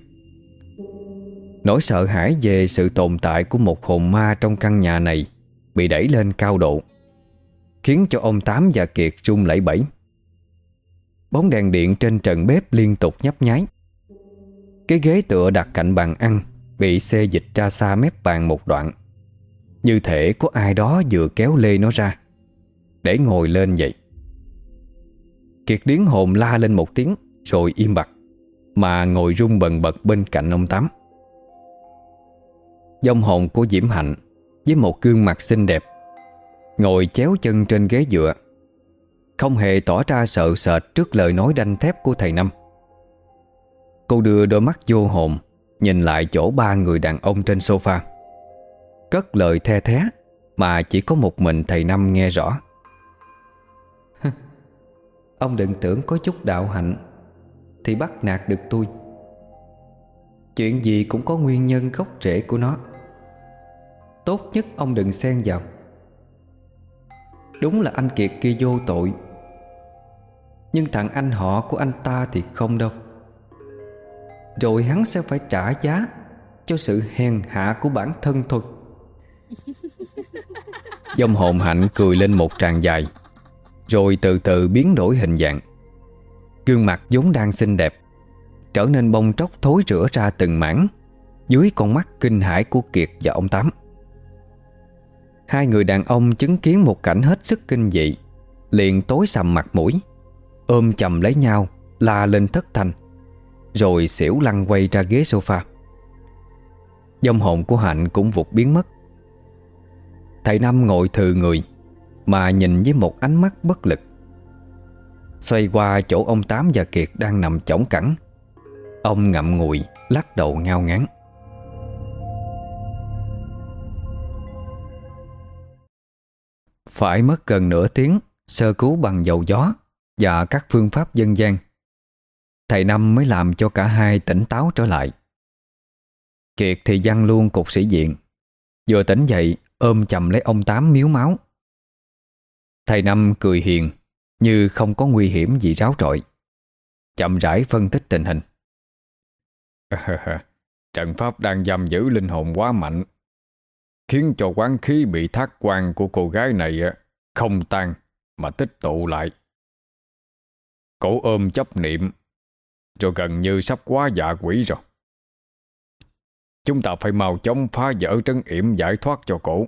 Nỗi sợ hãi về sự tồn tại của một hồn ma trong căn nhà này Bị đẩy lên cao độ, Khiến cho ông Tám và Kiệt run lẩy bẩy. Bóng đèn điện trên trần bếp liên tục nhấp nháy. Cái ghế tựa đặt cạnh bàn ăn Bị xê dịch ra xa mép bàn một đoạn. Như thể có ai đó vừa kéo lê nó ra, Để ngồi lên vậy. Kiệt điến hồn la lên một tiếng, Rồi im bặt, Mà ngồi rung bần bật bên cạnh ông Tám. Dông hồn của Diễm Hạnh Với một gương mặt xinh đẹp, Ngồi chéo chân trên ghế dựa, Không hề tỏ ra sợ sệt Trước lời nói đanh thép của thầy Năm. Cô đưa đôi mắt vô hồn, Nhìn lại chỗ ba người đàn ông trên sofa. Cất lời the thé Mà chỉ có một mình thầy Năm nghe rõ. Ông đừng tưởng có chút đạo hạnh Thì bắt nạt được tôi. Chuyện gì cũng có nguyên nhân gốc rễ của nó. Tốt nhất ông đừng xen vào. Đúng là anh Kiệt kia vô tội Nhưng thằng anh họ của anh ta thì không đâu. Rồi hắn sẽ phải trả giá Cho sự hèn hạ của bản thân thôi. Dông hồn hạnh cười lên một tràng dài rồi từ từ biến đổi hình dạng. Gương mặt vốn đang xinh đẹp, Trở nên bông tróc thối rửa ra từng mảng Dưới con mắt kinh hãi của Kiệt và ông Tám. Hai người đàn ông chứng kiến một cảnh hết sức kinh dị, Liền tối sầm mặt mũi, Ôm chầm lấy nhau, La lên thất thanh, rồi xỉu lăn quay ra ghế sofa. Dông hồn của Hạnh cũng vụt biến mất. Thầy Năm ngồi thừ người mà nhìn với một ánh mắt bất lực. Xoay qua chỗ ông Tám và Kiệt đang nằm chổng cẳng. Ông ngậm ngùi, Lắc đầu ngao ngán. Phải mất gần nửa tiếng, Sơ cứu bằng dầu gió Và các phương pháp dân gian. Thầy Năm mới làm cho cả hai tỉnh táo trở lại. Kiệt thì văng luôn cục sĩ diện, Vừa tỉnh dậy, ôm chầm lấy ông Tám miếu máu. Thầy Năm cười hiền, Như không có nguy hiểm gì ráo trội Chậm rãi phân tích tình hình. Trận pháp đang giam giữ linh hồn quá mạnh, Khiến cho quán khí bị thác quan của cô gái này à, Không tan mà tích tụ lại. Cổ ôm chấp niệm, Rồi gần như sắp quá dạ quỷ rồi. Chúng ta phải mau chóng phá vỡ trấn yểm giải thoát cho cổ.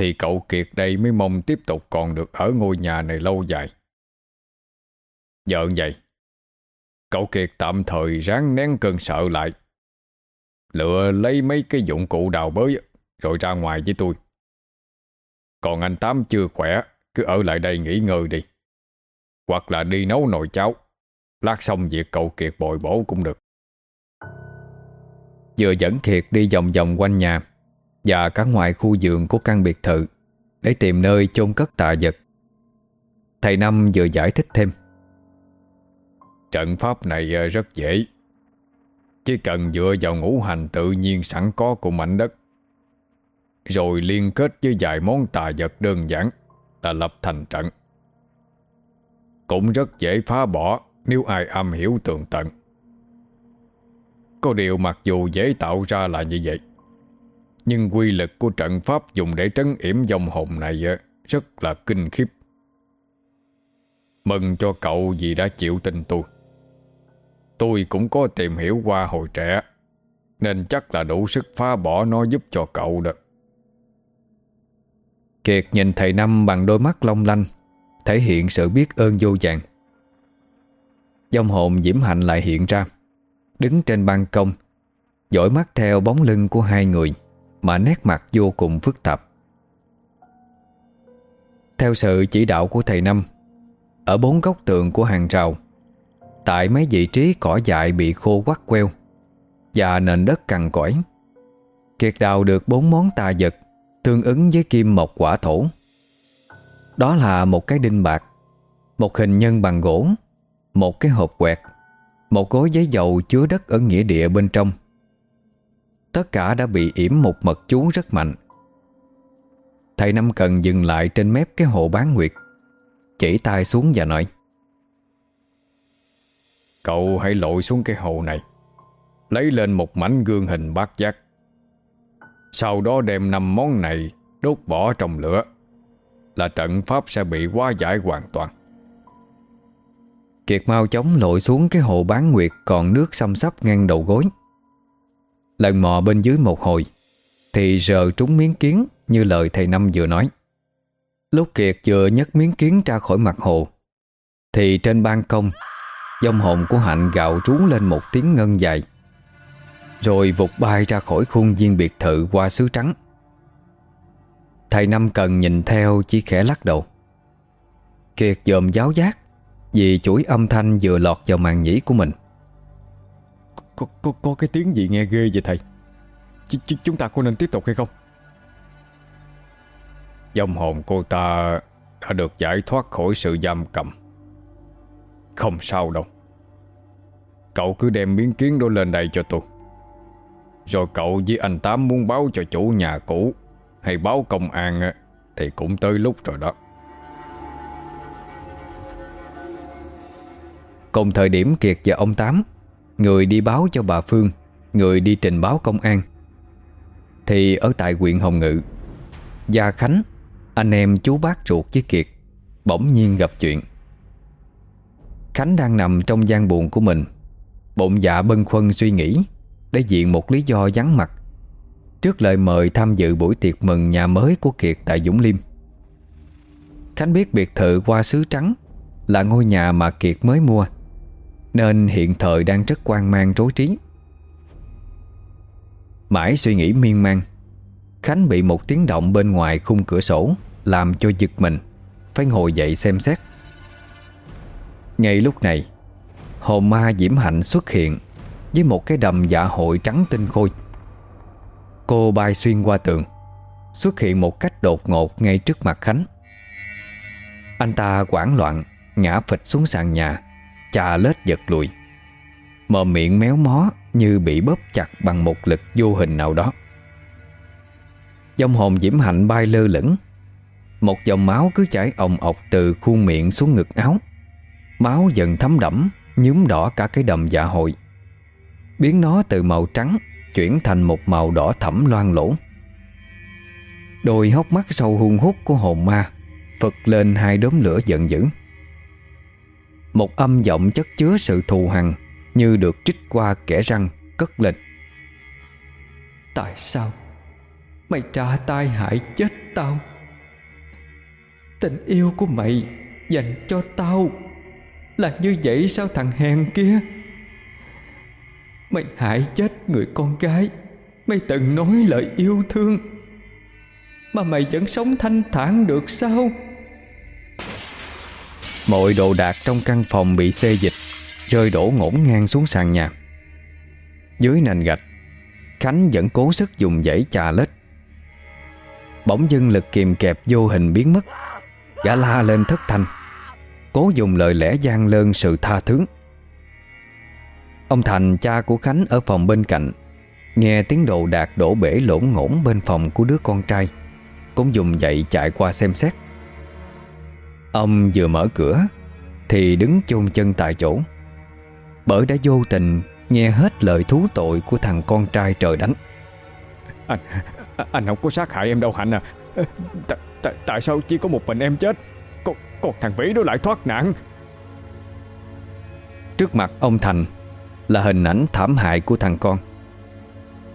Thì cậu Kiệt đây mới mong tiếp tục còn được ở ngôi nhà này lâu dài. Giờ vậy. Cậu Kiệt tạm thời ráng nén cơn sợ lại. Lựa lấy mấy cái dụng cụ đào bới, Rồi ra ngoài với tôi. Còn anh Tám chưa khỏe, Cứ ở lại đây nghỉ ngơi đi. Hoặc là đi nấu nồi cháo. Lát xong việc cậu Kiệt bồi bổ cũng được. Vừa dẫn Kiệt đi vòng vòng quanh nhà và cả ngoài khu vườn của căn biệt thự Để tìm nơi chôn cất tà vật. Thầy Năm vừa giải thích thêm. Trận pháp này ờ, rất dễ. Chỉ cần dựa vào ngũ hành tự nhiên sẵn có của mảnh đất, Rồi liên kết với vài món tà vật đơn giản Là lập thành trận. Cũng rất dễ phá bỏ Nếu ai am hiểu tường tận. Có điều mặc dù dễ tạo ra là như vậy nhưng quy lực của trận pháp dùng để trấn yểm dòng hồn này Rất là kinh khiếp. Mừng cho cậu vì đã chịu tin tôi. Tôi cũng có tìm hiểu qua hồi trẻ, Nên chắc là đủ sức phá bỏ nó giúp cho cậu được Kiệt nhìn thầy Năm bằng đôi mắt long lanh, Thể hiện sự biết ơn vô vàng. Dòng hồn diễm hạnh lại hiện ra, Đứng trên ban công, dõi mắt theo bóng lưng của hai người. Mà nét mặt vô cùng phức tạp. Theo sự chỉ đạo của thầy Năm, Ở bốn góc tường của hàng rào, Tại mấy vị trí cỏ dại bị khô quắt queo Và nền đất cằn cõi Kiệt đào được bốn món tà vật Tương ứng với kim mộc quả thổ. Đó là một cái đinh bạc, Một hình nhân bằng gỗ, Một cái hộp quẹt, Một gói giấy dầu chứa đất ở nghĩa địa bên trong. Tất cả đã bị yểm một mật chú rất mạnh. Thầy Năm Cần dừng lại trên mép cái hồ bán nguyệt, Chỉ tay xuống và nói, Cậu hãy lội xuống cái hồ này, Lấy lên một mảnh gương hình bát giác. Sau đó đem năm món này Đốt bỏ trong lửa, Là trận pháp sẽ bị hóa giải hoàn toàn. Kiệt mau chóng lội xuống cái hồ bán nguyệt, Còn nước xăm sắp ngang đầu gối. Lần mò bên dưới một hồi, Thì rờ trúng miếng kiến Như lời thầy Năm vừa nói. Lúc Kiệt vừa nhấc miếng kiến ra khỏi mặt hồ, Thì trên ban công Dông hồn của Hạnh gạo trú lên một tiếng ngân dài, Rồi vụt bay ra khỏi khuôn viên biệt thự qua xứ trắng. Thầy Năm Cần nhìn theo chỉ khẽ lắc đầu. Kiệt dòm giáo giác Vì chuỗi âm thanh vừa lọt vào màn nhĩ của mình. Có, có, có cái tiếng gì nghe ghê vậy thầy? Ch ch Chúng ta có nên tiếp tục hay không? Dòng hồn cô ta đã được giải thoát khỏi sự giam cầm. Không sao đâu. Cậu cứ đem miếng kiến đó lên đây cho tôi. Rồi cậu với anh Tám muốn báo cho chủ nhà cũ Hay báo công an Thì cũng tới lúc rồi đó. Cùng thời điểm Kiệt và ông Tám Người đi báo cho bà Phương, Người đi trình báo công an. Thì ở tại huyện Hồng Ngự, Gia Khánh, Anh em chú bác ruột với Kiệt, Bỗng nhiên gặp chuyện. Khánh đang nằm trong gian buồn của mình Bụng dạ bân khuân suy nghĩ, Để diện một lý do vắng mặt. Trước lời mời tham dự buổi tiệc mừng nhà mới của Kiệt tại Dũng Liêm. Khánh biết biệt thự qua xứ trắng Là ngôi nhà mà Kiệt mới mua. Nên hiện thời đang rất quan mang rối trí. Mãi suy nghĩ miên man, Khánh bị một tiếng động bên ngoài khung cửa sổ Làm cho giật mình, Phải ngồi dậy xem xét. Ngay lúc này, Hồn ma Diễm Hạnh xuất hiện Với một cái đầm dạ hội trắng tinh khôi. Cô bay xuyên qua tường, Xuất hiện một cách đột ngột ngay trước mặt Khánh. Anh ta quảng loạn, Ngã phịch xuống sàn nhà. Chà lết giật lùi. Mờ miệng méo mó Như bị bóp chặt bằng một lực vô hình nào đó. Dòng hồn diễm hạnh bay lơ lửng. Một dòng máu cứ chảy ồng ọc Từ khuôn miệng xuống ngực áo. Máu dần thấm đẫm, Nhúm đỏ cả cái đầm dạ hội. Biến nó từ màu trắng Chuyển thành một màu đỏ thẫm loang lỗ Đôi hốc mắt sâu hung hút của hồn ma Phật lên hai đốm lửa giận dữ. Một âm giọng chất chứa sự thù hằn, Như được trích qua kẻ răng, Cất lên. Tại sao Mày trả tai hại chết tao? Tình yêu của mày Dành cho tao Là như vậy sao thằng hèn kia? Mày hại chết người con gái, Mày từng nói lời yêu thương, Mà mày vẫn sống thanh thản được sao? Mọi đồ đạc trong căn phòng bị xê dịch, Rơi đổ ngổn ngang xuống sàn nhà. Dưới nền gạch, Khánh vẫn cố sức dùng dãy chà lết. Bỗng dưng lực kiềm kẹp vô hình biến mất, Gã la lên thất thanh, Cố dùng lời lẽ gian lơn sự tha thứ. Ông Thành, cha của Khánh ở phòng bên cạnh, Nghe tiếng đồ đạc đổ bể lỗn ngỗn bên phòng của đứa con trai, Cũng dùng dậy chạy qua xem xét. Ông vừa mở cửa Thì đứng chôn chân tại chỗ. Bởi đã vô tình nghe hết lời thú tội của thằng con trai trời đánh. Anh anh không có sát hại em đâu Hạnh à. T -t Tại sao chỉ có một mình em chết? Còn, còn thằng Vĩ đó lại thoát nạn. Trước mặt ông Thành Là hình ảnh thảm hại của thằng con.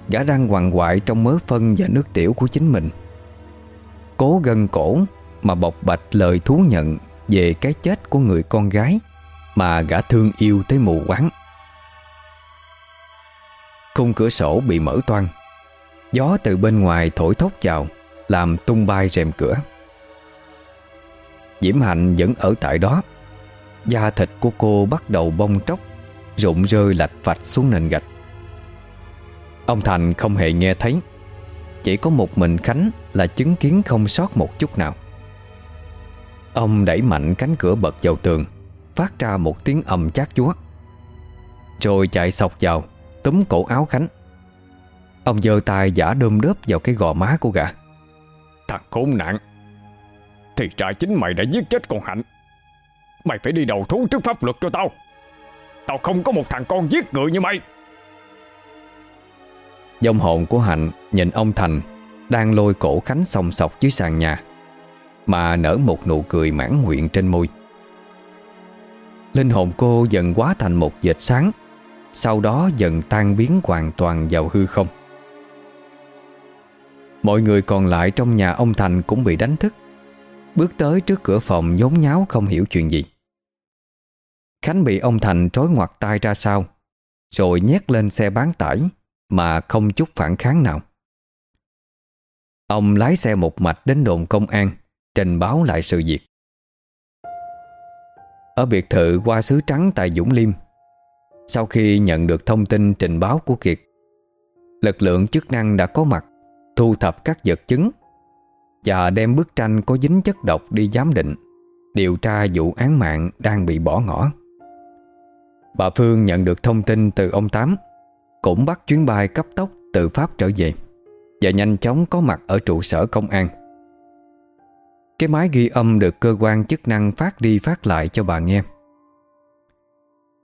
Gã răng quằn quại trong mớ phân và nước tiểu của chính mình. Cố gân cổ mà bộc bạch lời thú nhận Về cái chết của người con gái Mà gã thương yêu tới mù quáng. Khung cửa sổ bị mở toang, Gió từ bên ngoài thổi thốc vào, Làm tung bay rèm cửa. Diễm Hạnh vẫn ở tại đó, Da thịt của cô bắt đầu bong tróc, Rụng rơi lạch vạch xuống nền gạch. Ông Thành không hề nghe thấy, Chỉ có một mình Khánh Là chứng kiến không sót một chút nào. Ông đẩy mạnh cánh cửa bật vào tường Phát ra một tiếng ầm chát chúa. Rồi chạy sọc vào Túm cổ áo Khánh. Ông giơ tay giả đơm đớp vào cái gò má của gã. Thằng khốn nạn. Thì ra chính mày đã giết chết con Hạnh. Mày phải đi đầu thú trước pháp luật cho tao. Tao không có một thằng con giết người như mày. Dông hồn của Hạnh nhìn ông Thành Đang lôi cổ Khánh sòng sọc dưới sàn nhà mà nở một nụ cười mãn nguyện trên môi. Linh hồn cô dần quá thành một dệt sáng, Sau đó dần tan biến hoàn toàn vào hư không. Mọi người còn lại trong nhà ông Thành cũng bị đánh thức, Bước tới trước cửa phòng nhốn nháo không hiểu chuyện gì. Khánh bị ông Thành trói ngoặt tay ra sau, Rồi nhét lên xe bán tải Mà không chút phản kháng nào. Ông lái xe một mạch đến đồn công an Trình báo lại sự việc. Ở biệt thự qua sứ trắng tại Dũng Liêm, Sau khi nhận được thông tin trình báo của Kiệt, Lực lượng chức năng đã có mặt Thu thập các vật chứng Và đem bức tranh có dính chất độc đi giám định, Điều tra vụ án mạng đang bị bỏ ngỏ. Bà Phương nhận được thông tin từ ông Tám, Cũng bắt chuyến bay cấp tốc từ Pháp trở về Và nhanh chóng có mặt ở trụ sở công an. Cái máy ghi âm được cơ quan chức năng phát đi phát lại cho bà nghe.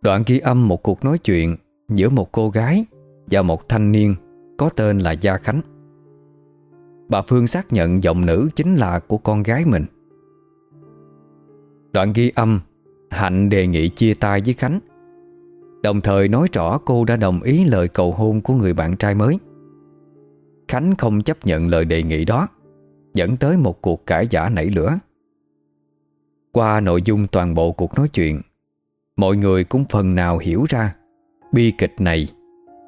Đoạn ghi âm một cuộc nói chuyện Giữa một cô gái Và một thanh niên Có tên là Gia Khánh. Bà Phương xác nhận giọng nữ chính là của con gái mình. Đoạn ghi âm, Hạnh đề nghị chia tay với Khánh, Đồng thời nói rõ cô đã đồng ý lời cầu hôn của người bạn trai mới. Khánh không chấp nhận lời đề nghị đó. Dẫn tới một cuộc cãi giả nảy lửa. Qua nội dung toàn bộ cuộc nói chuyện, Mọi người cũng phần nào hiểu ra Bi kịch này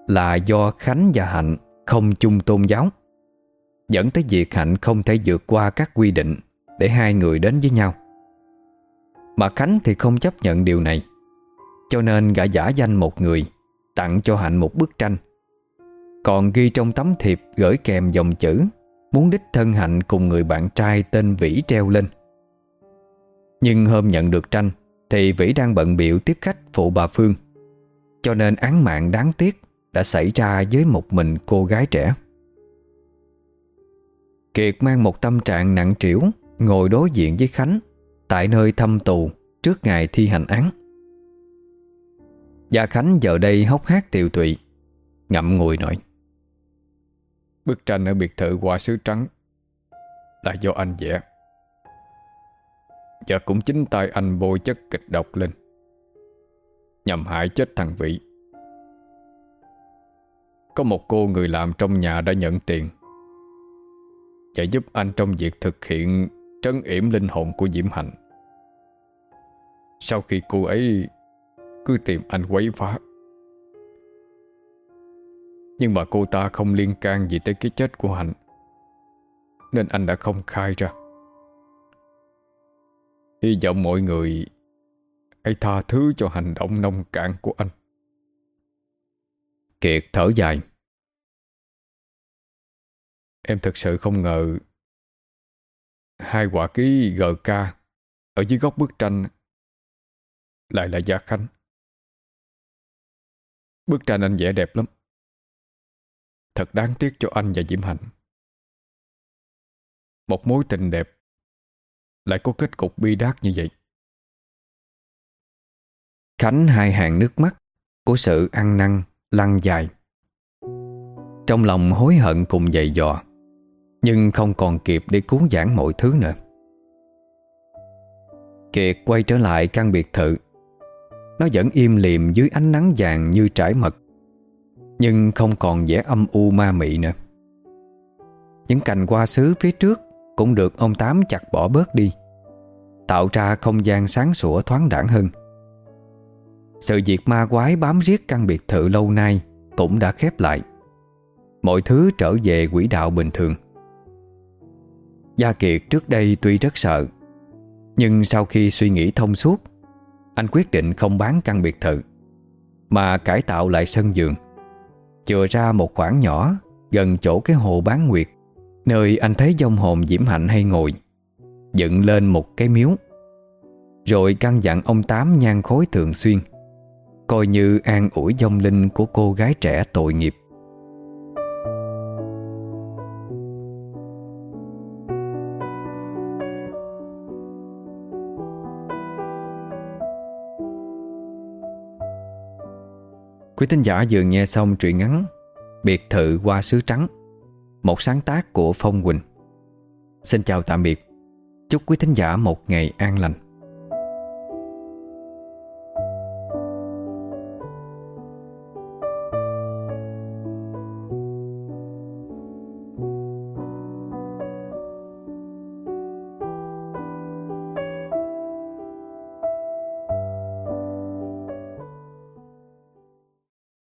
Là do Khánh và Hạnh không chung tôn giáo, Dẫn tới việc Hạnh không thể vượt qua các quy định Để hai người đến với nhau. Mà Khánh thì không chấp nhận điều này, Cho nên gã giả danh một người Tặng cho Hạnh một bức tranh, Còn ghi trong tấm thiệp Gửi kèm dòng chữ Muốn đích thân Hạnh cùng người bạn trai Tên Vĩ treo lên. Nhưng hôm nhận được tranh, Thì Vĩ đang bận biểu tiếp khách phụ bà Phương. Cho nên án mạng đáng tiếc Đã xảy ra với một mình cô gái trẻ. Kiệt mang một tâm trạng nặng trĩu, Ngồi đối diện với Khánh, Tại nơi thăm tù Trước ngày thi hành án. Gia Khánh giờ đây hốc hát tiều tụy, Ngậm ngùi nói. Bức tranh ở biệt thự hoa sứ trắng Là do anh vẽ. Và cũng chính tay anh bôi chất kịch độc lên, Nhằm hại chết thằng Vị Có một cô người làm trong nhà đã nhận tiền Và giúp anh trong việc thực hiện Trấn yểm linh hồn của Diễm Hạnh. Sau khi cô ấy Cứ tìm anh quấy phá nhưng mà cô ta không liên can gì tới cái chết của Hạnh. Nên anh đã không khai ra. Hy vọng mọi người Hãy tha thứ cho hành động nông cạn của anh. Kiệt thở dài. Em thật sự không ngờ Hai quả ký GK Ở dưới góc bức tranh Lại là Gia Khánh. Bức tranh anh vẽ đẹp lắm. Thật đáng tiếc cho anh và Diễm Hạnh. Một mối tình đẹp Lại có kết cục bi đát như vậy. Khánh hai hàng nước mắt Của sự ăn năn, lăn dài. Trong lòng hối hận cùng dày dò, Nhưng không còn kịp để cứu giảng mọi thứ nữa. Kiệt quay trở lại căn biệt thự. Nó vẫn im lìm dưới ánh nắng vàng như trải mật. Nhưng không còn vẻ âm u ma mị nữa. Những cành hoa sứ phía trước Cũng được ông Tám chặt bỏ bớt đi, Tạo ra không gian sáng sủa thoáng đẳng hơn. Sự việc ma quái bám riết căn biệt thự lâu nay Cũng đã khép lại. Mọi thứ trở về quỹ đạo bình thường. Gia Kiệt trước đây tuy rất sợ, Nhưng sau khi suy nghĩ thông suốt, Anh quyết định không bán căn biệt thự, Mà cải tạo lại sân vườn. Chừa ra một khoảng nhỏ, Gần chỗ cái hồ bán nguyệt, Nơi anh thấy dông hồn Diễm Hạnh hay ngồi, Dựng lên một cái miếu. Rồi căn dặn ông Tám nhan khối thường xuyên, Coi như an ủi dông linh của cô gái trẻ tội nghiệp. Quý thính giả vừa nghe xong truyện ngắn Biệt thự qua sứ trắng, Một sáng tác của Phong Quỳnh. Xin chào tạm biệt. Chúc quý thính giả một ngày an lành.